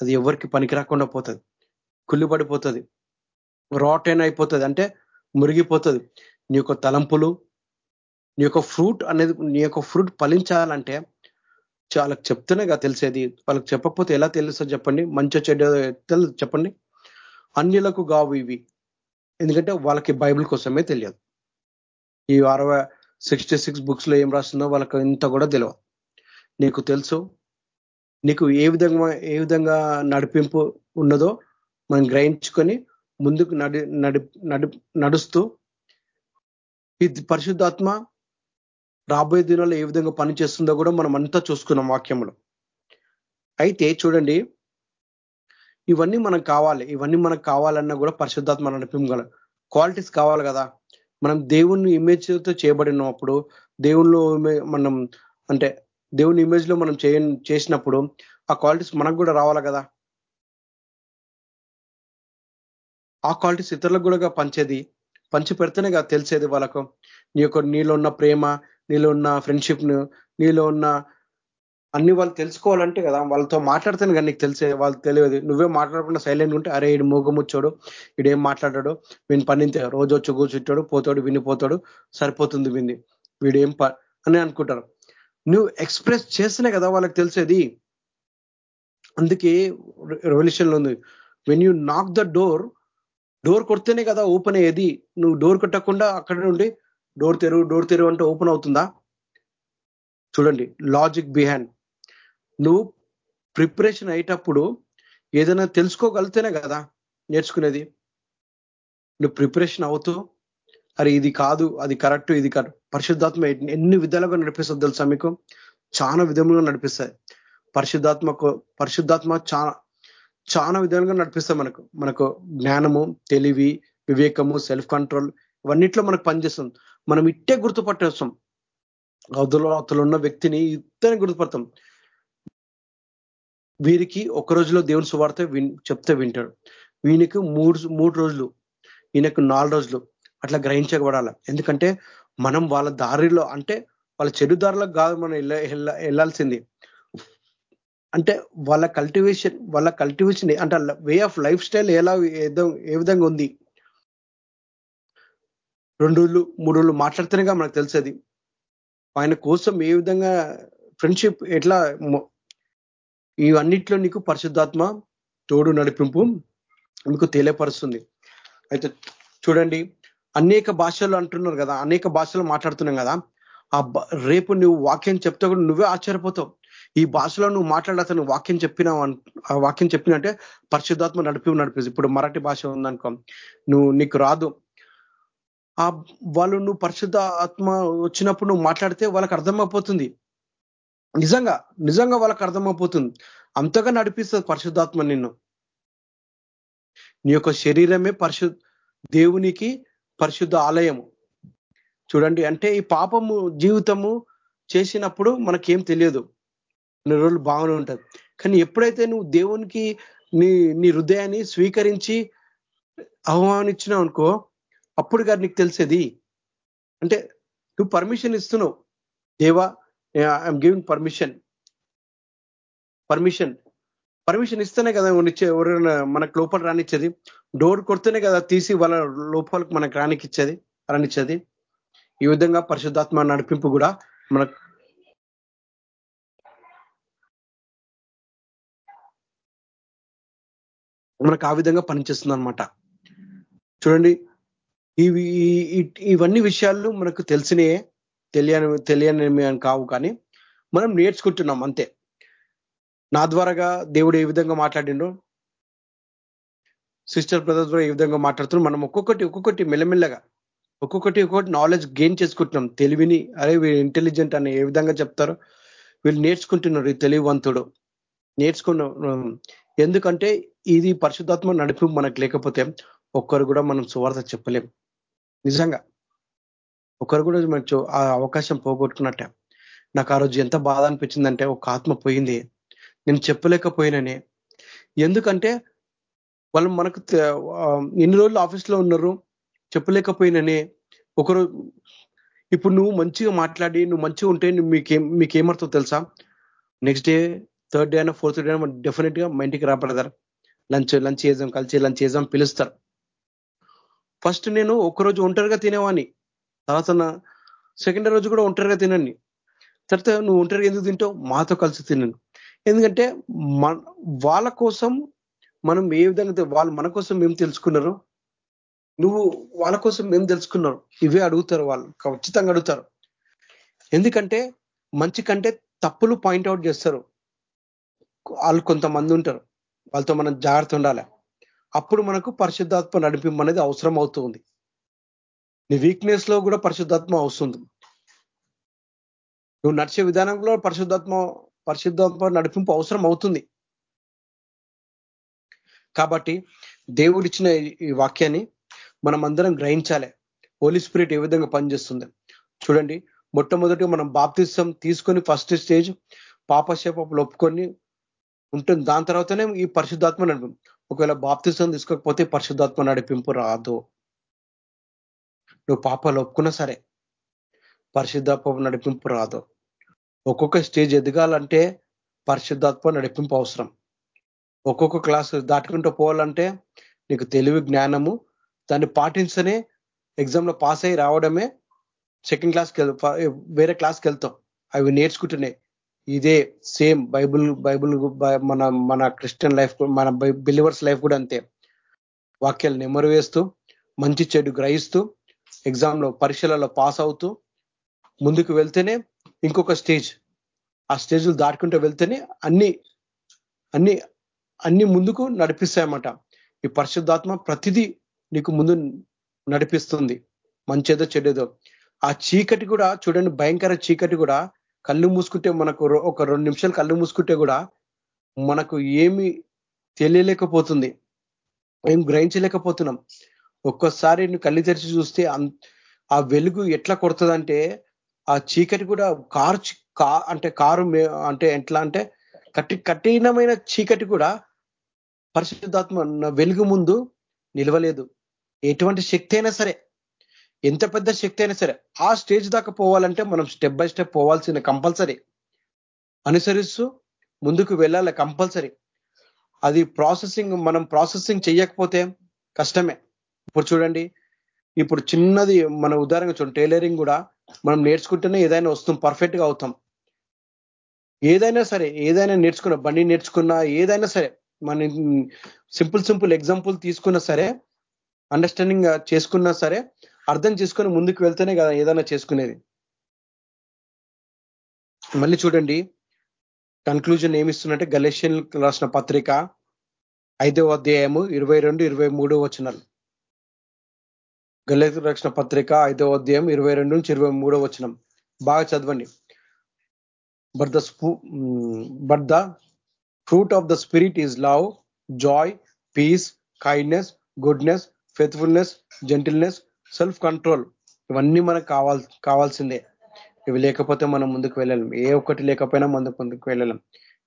అది ఎవరికి పనికి రాకుండా పోతుంది. కుళ్ళిపడిపోతుంది రాటైన్ అయిపోతుంది. అంటే మురిగిపోతుంది. నీ యొక్క తలంపులు నీ యొక్క ఫ్రూట్ అనేది నీ యొక్క ఫ్రూట్ ఫలించాలంటే వాళ్ళకి చెప్తేనే కదా తెలిసేది. వాళ్ళకి చెప్పకపోతే ఎలా తెలుస్తుంది చెప్పండి? మంచి చెడ్డ చెప్పండి? అన్యులకు గావు ఇవి. ఎందుకంటే వాళ్ళకి బైబిల్ కోసమే తెలియదు. ఈ అరవై సిక్స్టీ సిక్స్ బుక్స్లో ఏం రాస్తుందో వాళ్ళకి ఇంత కూడా తెలియదు. నీకు తెలుసు? నీకు ఏ విధంగా ఏ విధంగా నడిపింపు ఉన్నదో మనం గ్రహించుకొని ముందుకు నడి నడి నడుస్తూ ఈ పరిశుద్ధాత్మ రాబోయే దినాల్లో ఏ విధంగా పనిచేస్తుందో కూడా మనం అంతా చూసుకున్నాం వాక్యంలో అయితే చూడండి ఇవన్నీ మనకు కావాలి ఇవన్నీ మనకు కావాలన్నా కూడా పరిశుద్ధాత్మ నడిపించగల క్వాలిటీస్ కావాలి కదా. మనం దేవుని ఇమేజ్తో చేయబడినప్పుడు దేవుళ్ళు మనం అంటే దేవుని ఇమేజ్లో మనం చేసినప్పుడు ఆ క్వాలిటీస్ మనకు కూడా రావాలి కదా. ఆ క్వాలిటీస్ ఇతరులకు కూడా పంచేది పంచి పెడితేనే కదా తెలిసేది వాళ్ళకు. నీ యొక్క నీలో ఉన్న ప్రేమ నీలో ఉన్న ఫ్రెండ్షిప్ను నీలో ఉన్న అన్ని వాళ్ళు తెలుసుకోవాలంటే కదా వాళ్ళతో మాట్లాడితేనే కానీ నీకు తెలిసే వాళ్ళు తెలియదు. నువ్వే మాట్లాడకుండా సైలెంట్ ఉంటే అరే ఈడు మూగముచ్చాడు ఈడేం మాట్లాడాడు వీని పనింతే రోజు వచ్చి కూర్చుంటాడు పోతాడు వినిపోతాడు సరిపోతుంది విని. వీడేం అని అనుకుంటారు. నువ్వు ఎక్స్ప్రెస్ చేస్తేనే కదా వాళ్ళకి తెలిసేది. అందుకే రెవల్యూషన్లో ఉంది. When you knock the door door కొడితేనే కదా ఓపెన్ అయ్యేది. నువ్వు డోర్ కొట్టకుండా అక్కడ నుండి డోర్ తెరువు డోర్ తెరువు అంటే ఓపెన్ అవుతుందా? చూడండి లాజిక్ బిహైండ్. నువ్వు ప్రిపరేషన్ అయ్యేటప్పుడు ఏదైనా తెలుసుకోగలితేనే కదా నేర్చుకునేది. నువ్వు ప్రిపరేషన్ అవుతూ అరే ఇది కాదు అది కరెక్ట్ ఇది కరెక్ట్. పరిశుద్ధాత్మ ఎన్ని విధాలుగా నడిపిస్తుంది తెలుసా మీకు? చాలా విధములుగా నడిపిస్తాయి. పరిశుద్ధాత్మకు పరిశుద్ధాత్మ చాలా చాలా విధాలుగా నడిపిస్తాం మనకు. మనకు జ్ఞానము తెలివి వివేకము సెల్ఫ్ కంట్రోల్ ఇవన్నిట్లో మనకు పనిచేస్తుంది మనం ఇట్టే గుర్తుపట్టేస్తాం. అవతల అవతలు ఉన్న వ్యక్తిని ఇద్దరిని గుర్తుపడతాం. వీరికి ఒక రోజులో దేవుని సువార్త చెప్తే వింటాడు. వీనికి మూడు మూడు రోజులు ఈయనకు నాలుగు రోజులు అట్లా గ్రహించబడాలి. ఎందుకంటే మనం వాళ్ళ దారిలో అంటే వాళ్ళ చెడు దారిలో కాదు మనం వెళ్ళాల్సింది అంటే వాళ్ళ కల్టివేషన్ వాళ్ళ కల్టివేషన్ అంటే వే ఆఫ్ లైఫ్ స్టైల్ ఎలా ఏ విధంగా ఉంది? రెండు రోజులు మూడు రోజులు మాట్లాడుతున్నగా మనకు తెలిసేది. ఆయన కోసం ఏ విధంగా ఫ్రెండ్షిప్ ఎట్లా ఇవన్నిట్లో నీకు పరిశుద్ధాత్మ తోడు నడిపింపు మీకు తెలియపరుస్తుంది. అయితే చూడండి అనేక భాషలు అంటున్నారు కదా అనేక భాషలు మాట్లాడుతున్నాం కదా ఆ రేపు నువ్వు వాక్యం చెప్తే కూడా నువ్వే ఆశ్చర్యపోతావు. ఈ భాషలో నువ్వు మాట్లాడే అతను వాక్యం చెప్పినావు వాక్యం చెప్పినంటే పరిశుద్ధాత్మ నడిపి నడిపి ఇప్పుడు మరాఠీ భాష ఉందనుకో. నువ్వు నీకు రాదు. ఆ వాళ్ళు నువ్వు పరిశుద్ధ ఆత్మ వచ్చినప్పుడు నువ్వు మాట్లాడితే వాళ్ళకి అర్థమైపోతుంది. నిజంగా నిజంగా వాళ్ళకి అర్థమైపోతుంది. అంతగా నడిపిస్తుంది పరిశుద్ధాత్మ నిన్ను. నీ యొక్క శరీరమే పరిశు దేవునికి పరిశుద్ధ ఆలయము. చూడండి అంటే ఈ పాపము జీవితము చేసినప్పుడు మనకేం తెలియదు. కొన్ని రోజులు బాగానే ఉంటుంది కానీ ఎప్పుడైతే నువ్వు దేవునికి నీ నీ హృదయాన్ని స్వీకరించి ఆహ్వానించినావు అనుకో అప్పుడు గారు నీకు తెలిసేది. అంటే నువ్వు పర్మిషన్ ఇస్తున్నావు. దేవా I'm giving permission permission permission ఇస్తేనే కదా ఎవరైనా మనకు లోపల రానిచ్చేది. డోర్ కొడితేనే కదా తీసి వాళ్ళ లోపాలకు మనకు రానికిచ్చేది రానిచ్చేది. ఈ విధంగా పరిశుద్ధాత్మ నడిపింపు కూడా మనకు మనకు ఆ విధంగా పనిచేస్తుంది అనమాట చూడండి ఇవి ఇవన్నీ విషయాలు మనకు తెలిసినే తెలియని తెలియని కావు కానీ మనం నేర్చుకుంటున్నాం అంతే. నా ద్వారాగా దేవుడు ఏ విధంగా మాట్లాడిండో సిస్టర్ బ్రదర్ ద్వారా ఏ విధంగా మాట్లాడుతున్నాం మనం ఒక్కొక్కటి ఒక్కొక్కటి మెల్లమెల్లగా ఒక్కొక్కటి ఒక్కొక్కటి నాలెడ్జ్ గెయిన్ చేసుకుంటున్నాం. తెలివిని అరే వీళ్ళు ఇంటెలిజెంట్ అని ఏ విధంగా చెప్తారో వీళ్ళు నేర్చుకుంటున్నారు ఈ తెలివివంతుడు. నేర్చుకున్న ఎందుకంటే ఇది పరిశుద్ధాత్మ నడిపి మనకు లేకపోతే ఒక్కరు కూడా మనం సువార్త చెప్పలేం. నిజంగా. ఒకరు కూడా మంచి ఆ అవకాశం పోగొట్టుకున్నట్టే. నాకు ఆ రోజు ఎంత బాధ అనిపించిందంటే ఒక ఆత్మ పోయింది. నేను చెప్పలేకపోయిననే. ఎందుకంటే వాళ్ళు మనకు ఎన్ని రోజులు ఆఫీస్లో ఉన్నారు చెప్పలేకపోయిననే. ఒకరు ఇప్పుడు నువ్వు మంచిగా మాట్లాడి నువ్వు మంచిగా ఉంటే మీకేం మీకేమర్థం తెలుసా? నెక్స్ట్ డే థర్డ్ డే అయినా ఫోర్త్ డే అయినా డెఫినెట్గా మా ఇంటికి రాబడతారు లంచ్ లంచ్ చేద్దాం కలిసి లంచ్ చేద్దాం పిలుస్తారు. ఫస్ట్ నేను ఒక్కరోజు ఒంటరిగా తినేవాని తర్వాత సెకండ్ రోజు కూడా ఒంటరిగా తినండి తర్వాత నువ్వు ఒంటరిగా ఎందుకు తింటావు? మాతో కలిసి తినను ఎందుకంటే వాళ్ళ కోసం మనం ఏ విధంగా వాళ్ళు మన కోసం మేము తెలుసుకున్నారు నువ్వు వాళ్ళ కోసం మేము తెలుసుకున్నారు ఇవే అడుగుతారు వాళ్ళు. ఖచ్చితంగా అడుగుతారు. ఎందుకంటే మంచి కంటే తప్పులు పాయింట్అవుట్ చేస్తారు. వాళ్ళు కొంతమంది ఉంటారు. వాళ్ళతో మనం జాగ్రత్త ఉండాలి. అప్పుడు మనకు పరిశుద్ధాత్మ నడిపింపు అనేది అవసరం అవుతుంది. నీ వీక్నెస్లో కూడా పరిశుద్ధాత్మ వస్తుంది. నువ్వు నడిచే విధానంలో పరిశుద్ధాత్మ పరిశుద్ధాత్మ నడిపింపు అవసరం అవుతుంది. కాబట్టి దేవుడిచ్చిన ఈ వాక్యాన్ని మనం అందరం గ్రహించాలి. హోలీ స్పిరిట్ ఏ విధంగా పనిచేస్తుంది? చూడండి మొట్టమొదటి మనం బాప్తిసం తీసుకొని ఫస్ట్ స్టేజ్ పాపశేపలు ఒప్పుకొని ఉంటుంది. దాని తర్వాతనే ఈ పరిశుద్ధాత్మ నడిపింపు ఒకవేళ బాప్తిసం తీసుకోకపోతే పరిశుద్ధాత్మ నడిపింపు రాదు. నువ్వు పాపాలు ఒప్పుకున్నా సరే పరిశుద్ధాత్మ నడిపింపు రాదు. ఒక్కొక్క స్టేజ్ ఎదగాలంటే పరిశుద్ధాత్మ నడిపింపు అవసరం. ఒక్కొక్క క్లాస్ దాటుకుంటూ పోవాలంటే నీకు తెలివి జ్ఞానము దాన్ని పాటించనే ఎగ్జామ్లో పాస్ అయ్యి రావడమే సెకండ్ క్లాస్కి వేరే క్లాస్కి వెళ్తాం. అవి నేర్చుకుంటున్నాయి ఇదే సేమ్ బైబుల్ బైబుల్ మన మన క్రిస్టియన్ లైఫ్ మన బిలీవర్స్ లైఫ్ కూడా అంతే. వాక్యాలు నెమరు వేస్తూ మంచి చెడు గ్రహిస్తూ ఎగ్జామ్లో పరీక్షలలో పాస్ అవుతూ ముందుకు వెళ్తేనే ఇంకొక స్టేజ్. ఆ స్టేజ్లు దాటుకుంటూ వెళ్తేనే అన్ని అన్ని అన్ని ముందుకు నడిపిస్తాయన్నమాట. ఈ పరిశుద్ధాత్మ ప్రతిదీ నీకు ముందు నడిపిస్తుంది. మంచేదో చెడేదో. ఆ చీకటి కూడా చూడండి భయంకర చీకటి కూడా కళ్ళు మూసుకుంటే మనకు ఒక రెండు నిమిషాలు కళ్ళు మూసుకుంటే కూడా మనకు ఏమి తెలియలేకపోతుంది. ఏం గ్రహించలేకపోతున్నాం. ఒక్కోసారి నువ్వు కళ్ళు తెరిచి చూస్తే ఆ వెలుగు ఎట్లా కొడుతుందంటే ఆ చీకటి కూడా కారు అంటే కారు అంటే ఎట్లా అంటే కట్టి కఠినమైన చీకటి కూడా పరిశుద్ధాత్మ వెలుగు ముందు నిలవలేదు. ఎటువంటి శక్తి అయినా సరే ఎంత పెద్ద శక్తి అయినా సరే ఆ స్టేజ్ దాకా పోవాలంటే మనం స్టెప్ బై స్టెప్ పోవాల్సిన కంపల్సరీ. అనుసరిస్తూ ముందుకు వెళ్ళాలి కంపల్సరీ. అది ప్రాసెసింగ్ మనం ప్రాసెసింగ్ చేయకపోతే కష్టమే. ఇప్పుడు చూడండి ఇప్పుడు చిన్నది మన ఉదాహరణగా చూడండి టైలరింగ్ కూడా మనం నేర్చుకుంటేనే ఏదైనా వస్తాం పర్ఫెక్ట్గా అవుతాం. ఏదైనా సరే ఏదైనా నేర్చుకున్న బండి నేర్చుకున్నా ఏదైనా సరే మన సింపుల్ సింపుల్ ఎగ్జాంపుల్ తీసుకున్నా సరే అండర్స్టాండింగ్ చేసుకున్నా సరే అర్థం చేసుకొని ముందుకు వెళ్తేనే కదా ఏదైనా చేసుకునేది. మళ్ళీ చూడండి కన్క్లూజన్ ఏమిస్తున్నట్టే గలేషియన్ రాసిన పత్రిక ఐదో అధ్యాయము ఇరవై రెండు ఇరవై మూడు వచనాలు. గలేష్ రక్షణ పత్రిక ఐదో అధ్యాయం ఇరవై రెండు నుంచి ఇరవై మూడో వచనం. బాగా చదవండి. But the but the fruit of the spirit is love joy peace kindness goodness faithfulness gentleness self control ఇవన్నీ మనకు కావాల్ కావాల్సిందే. ఇవి లేకపోతే మనం ముందుకు వెళ్ళలేం. ఏ ఒక్కటి లేకపోయినా ముందుకు ముందుకు వెళ్ళలేం.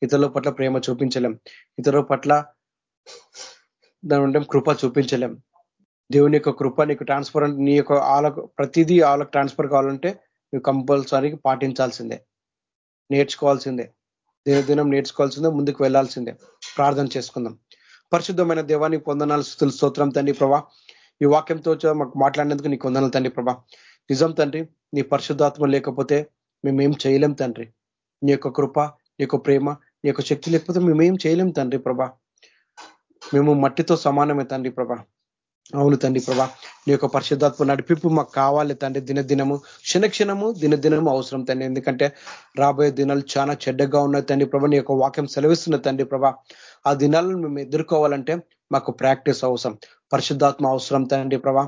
ఇతరుల పట్ల ప్రేమ చూపించలేం. ఇతరుల పట్ల దాని ఉంటే కృప చూపించలేం. దేవుని యొక్క కృప నీకు ట్రాన్స్ఫర్ నీ యొక్క వాళ్ళకు ప్రతిదీ వాళ్ళకు ట్రాన్స్ఫర్ కావాలంటే నువ్వు కంపల్సరీ పాటించాల్సిందే. నేర్చుకోవాల్సిందే. దినం నేర్చుకోవాల్సిందే ముందుకు వెళ్ళాల్సిందే. ప్రార్థన చేసుకుందాం. పరిశుద్ధమైన దేవాన్ని పొందనాలు స్థుతులు స్తోత్రం తండ్రి ప్రభా. ఈ వాక్యంతో మాకు మాట్లాడినందుకు నీకు వందనాలు తండ్రి ప్రభా. నిజం తండ్రి నీ పరిశుద్ధాత్మ లేకపోతే మేమేం చేయలేం తండ్రి. నీ యొక్క కృప నీ యొక్క ప్రేమ నీ యొక్క శక్తి లేకపోతే మేమేం చేయలేం తండ్రి ప్రభా. మేము మట్టితో సమానమే తండ్రి ప్రభా. అవును తండ్రి ప్రభా. నీ యొక్క పరిశుద్ధాత్మ నడిపింపు మాకు కావాలి తండ్రి దినదినము. క్షణక్షణము దినదినము అవసరం తండ్రి. ఎందుకంటే రాబోయే దినాలు చాలా చెడ్డగా ఉన్నాయి తండ్రి ప్రభా. నీ యొక్క వాక్యం సెలవిస్తున్న తండ్రి ప్రభా. ఆ దినాలను మేము ఎదుర్కోవాలంటే మాకు ప్రాక్టీస్ అవసరం. పరిశుద్ధాత్మ అవసరం తండ్రి ప్రభా.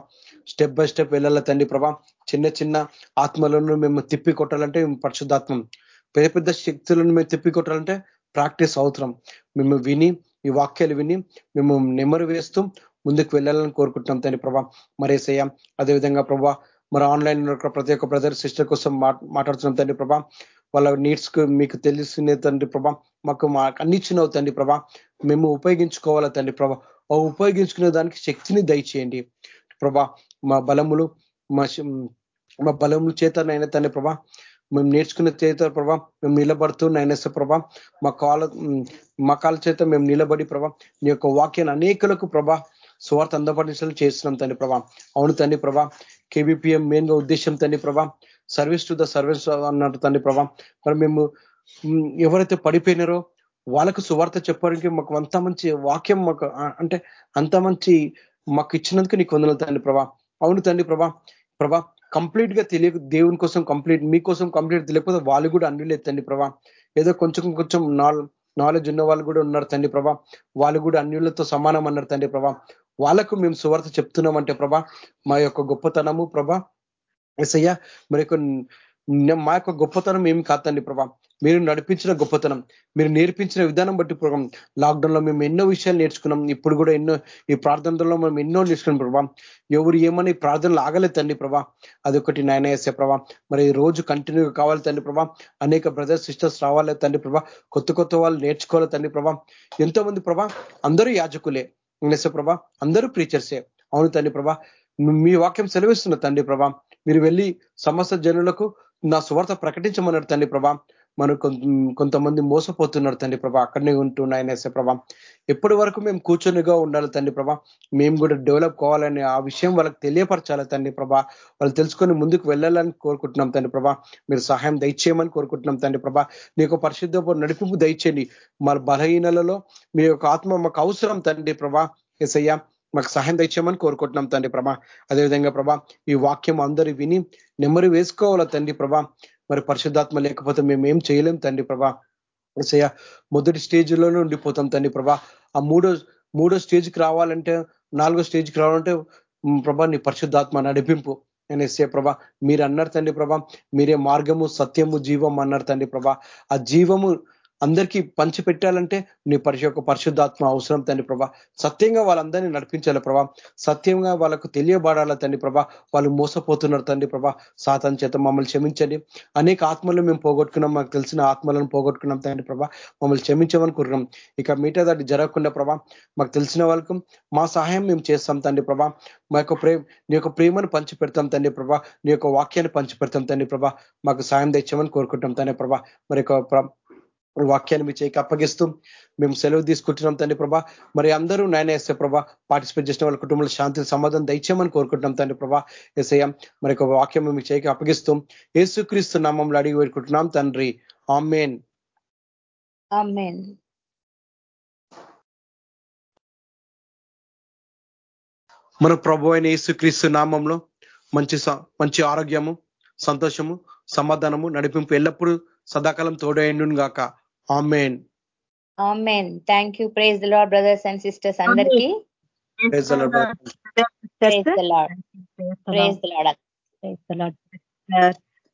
స్టెప్ బై స్టెప్ వెళ్ళాల తండ్రి ప్రభా. చిన్న చిన్న ఆత్మలను మేము తిప్పి కొట్టాలంటే పరిశుద్ధాత్మం. పెద్ద పెద్ద శక్తులను మేము తిప్పి కొట్టాలంటే ప్రాక్టీస్ అవసరం. మేము విని ఈ వాక్యాలు విని మేము నెమరు వేస్తూ ముందుకు వెళ్ళాలని కోరుకుంటున్నాం తండ్రి ప్రభా. మరేసయ్య అదేవిధంగా ప్రభా మరి ఆన్లైన్ ప్రతి ఒక్క బ్రదర్ సిస్టర్ కోసం మాట్లాడుతున్నాం తండ్రి ప్రభా. వాళ్ళ నీడ్స్ మీకు తెలిసిన తండ్రి ప్రభా మాకు అన్ని ఇచ్చినవు తండ్రి ప్రభా. మేము ఉపయోగించుకోవాలా తండ్రి ప్రభా. ఉపయోగించుకునే దానికి శక్తిని దయచేయండి. ప్రభా మా బలములు మా మా బలములు చేత నైనా తండ్రి ప్రభా మేము నేర్చుకున్న చేత ప్రభా మేము నిలబడుతూ నైనస ప్రభా మా కాల మా కాల చేత మేము నిలబడి ప్రభా నీ యొక్క వాక్యాన్ని అనేకులకు ప్రభా స్వార్థ అందపడించడం చేస్తున్నాం తండ్రి ప్రభా. అవును తండ్రి ప్రభా కేబిపిఎం మెయిన్గా ఉద్దేశం తండ్రి ప్రభా సర్వీస్ టు ద సర్వీస్ అన్నట్టు తండ్రి ప్రభా. మరి మేము ఎవరైతే పడిపోయినారో వాళ్ళకు సువార్త చెప్పడానికి మాకు అంత మంచి వాక్యం మాకు అంటే అంత మంచి మాకు ఇచ్చినందుకు నీకు వందలు తండ్రి ప్రభా. అవును తండ్రి ప్రభా. ప్రభా కంప్లీట్గా తెలియ దేవుని కోసం కంప్లీట్ మీకోసం కంప్లీట్ తెలియకపోతే వాళ్ళు కూడా అన్నిలేదు తండ్రి ప్రభా. ఏదో కొంచెం కొంచెం నాలెడ్జ్ ఉన్న వాళ్ళు కూడా ఉన్నారు తండ్రి ప్రభా. వాళ్ళు కూడా అన్యులతో సమానం అన్నారు తండ్రి ప్రభా. వాళ్ళకు మేము సువార్త చెప్తున్నామంటే ప్రభా మా యొక్క గొప్పతనము ప్రభా ఎసయ్య మరి మా యొక్క గొప్పతనం ఏమి కాదండి ప్రభా. మీరు నడిపించిన గొప్పతనం మీరు నేర్పించిన విధానం బట్టి ప్రభావం లాక్డౌన్లో మేము ఎన్నో విషయాలు నేర్చుకున్నాం. ఇప్పుడు కూడా ఎన్నో ఈ ప్రార్థనలో మనం ఎన్నో నేర్చుకున్నాం ప్రభా. ఎవరు ఏమని ప్రార్థనలు ఆగలేదు తండ్రి ప్రభా. అదొకటి నాయన వేసే ప్రభా. మరి రోజు కంటిన్యూగా కావాలి తండ్రి ప్రభా. అనేక బ్రదర్స్ సిస్టర్స్ రావాలి తండ్రి ప్రభా. కొత్త కొత్త వాళ్ళు నేర్చుకోవాలి తండ్రి ప్రభా. ఎంతో మంది ప్రభా అందరూ యాజకులే. నేసే ప్రభా అందరూ ప్రీచర్సే అవును తండ్రి ప్రభా. మీ వాక్యం సెలవిస్తున్న తండ్రి ప్రభా. మీరు వెళ్ళి సమస్త జనులకు నా సువార్త ప్రకటించమన్నారు తండ్రి ప్రభా. మనం కొంతమంది మోసపోతున్నారు తండ్రి ప్రభా. అక్కడనే ఉంటున్నాయనేసే ప్రభా. ఎప్పటి వరకు మేము కూర్చొనిగా ఉండాలి తండ్రి ప్రభా? మేము కూడా డెవలప్ కావాలని ఆ విషయం వాళ్ళకి తెలియపరచాలి తండ్రి ప్రభా. వాళ్ళు తెలుసుకొని ముందుకు వెళ్ళాలని కోరుకుంటున్నాం తండ్రి ప్రభా. మీరు సహాయం దయచేయమని కోరుకుంటున్నాం తండ్రి ప్రభా. నీకు పరిశుద్ధ నడిపింపు దయచేయండి. మన బలహీనలలో మీ యొక్క ఆత్మ మాకు అవసరం తండ్రి ప్రభా. ఎసయ్యా మాకు సహాయం తెచ్చామని కోరుకుంటున్నాం తండ్రి ప్రభా. అదేవిధంగా ప్రభా ఈ వాక్యం అందరూ విని నెమ్మరి వేసుకోవాలా తండ్రి ప్రభా. మరి పరిశుద్ధాత్మ లేకపోతే మేము ఏం చేయలేం తండ్రి ప్రభా. సయ మొదటి స్టేజ్లోనే ఉండిపోతాం తండ్రి ప్రభా. ఆ మూడో మూడో స్టేజ్కి రావాలంటే నాలుగో స్టేజ్కి రావాలంటే ప్రభా నీ పరిశుద్ధాత్మ నడిపింపు. నేను ఎస్ఏ ప్రభా మీరు అన్నారు తండ్రి ప్రభా మీరే మార్గము సత్యము జీవం అన్నారు తండ్రి ప్రభా. ఆ జీవము అందరికీ పంచి పెట్టాలంటే నీ పరిశు యొక్క పరిశుద్ధాత్మ అవసరం తండ్రి ప్రభా. సత్యంగా వాళ్ళందరినీ నడిపించాలి ప్రభా. సత్యంగా వాళ్ళకు తెలియబడాల తండ్రి ప్రభా. వాళ్ళు మోసపోతున్నారు తండ్రి ప్రభా. సాతం చేత మమ్మల్ని క్షమించండి. అనేక ఆత్మలు మేము పోగొట్టుకున్నాం. మాకు తెలిసిన ఆత్మలను పోగొట్టుకున్నాం తండ్రి ప్రభా. మమ్మల్ని క్షమించమని కోరుకున్నాం ఇక మీట దాటి జరగకుండా ప్రభా మాకు తెలిసిన వాళ్ళకు మా సహాయం మేము చేస్తాం తండ్రి ప్రభా. మా యొక్క ప్రేమ నీ యొక్క ప్రేమను పంచిపెడతాం తండ్రి ప్రభా. నీ యొక్క వాక్యాన్ని పంచిపెడతాం తండ్రి ప్రభా. మాకు సాయం తెచ్చామని కోరుకుంటాం తండ్రి ప్రభా. మరి వాక్యాన్ని మీ చేయకి అప్పగిస్తూ మేము సెలవు తీసుకుంటున్నాం తండ్రి ప్రభా. మరి అందరూ నాయన ఎస్ఏ ప్రభా పార్టిసిపేట్ చేసిన వాళ్ళ కుటుంబంలో శాంతి సమాధానం దయచేయమని కోరుకుంటున్నాం తండ్రి ప్రభా. ఎస్ఐ మరి ఒక వాక్యం మీ చేయకి అప్పగిస్తూ ఏసుక్రీస్తు నామంలో అడిగి వేడుకుంటున్నాం తండ్రి. ఆమెన్. మన ప్రభు అయిన యేసుక్రీస్తు నామంలో మంచి మంచి ఆరోగ్యము సంతోషము సమాధానము నడిపింపు ఎల్లప్పుడూ సదాకాలం తోడైండును గాక amen amen thank you praise the Lord brothers and sisters అందరికీ Praise the Lord, brother. Praise the Lord praise the Lord Praise the Lord.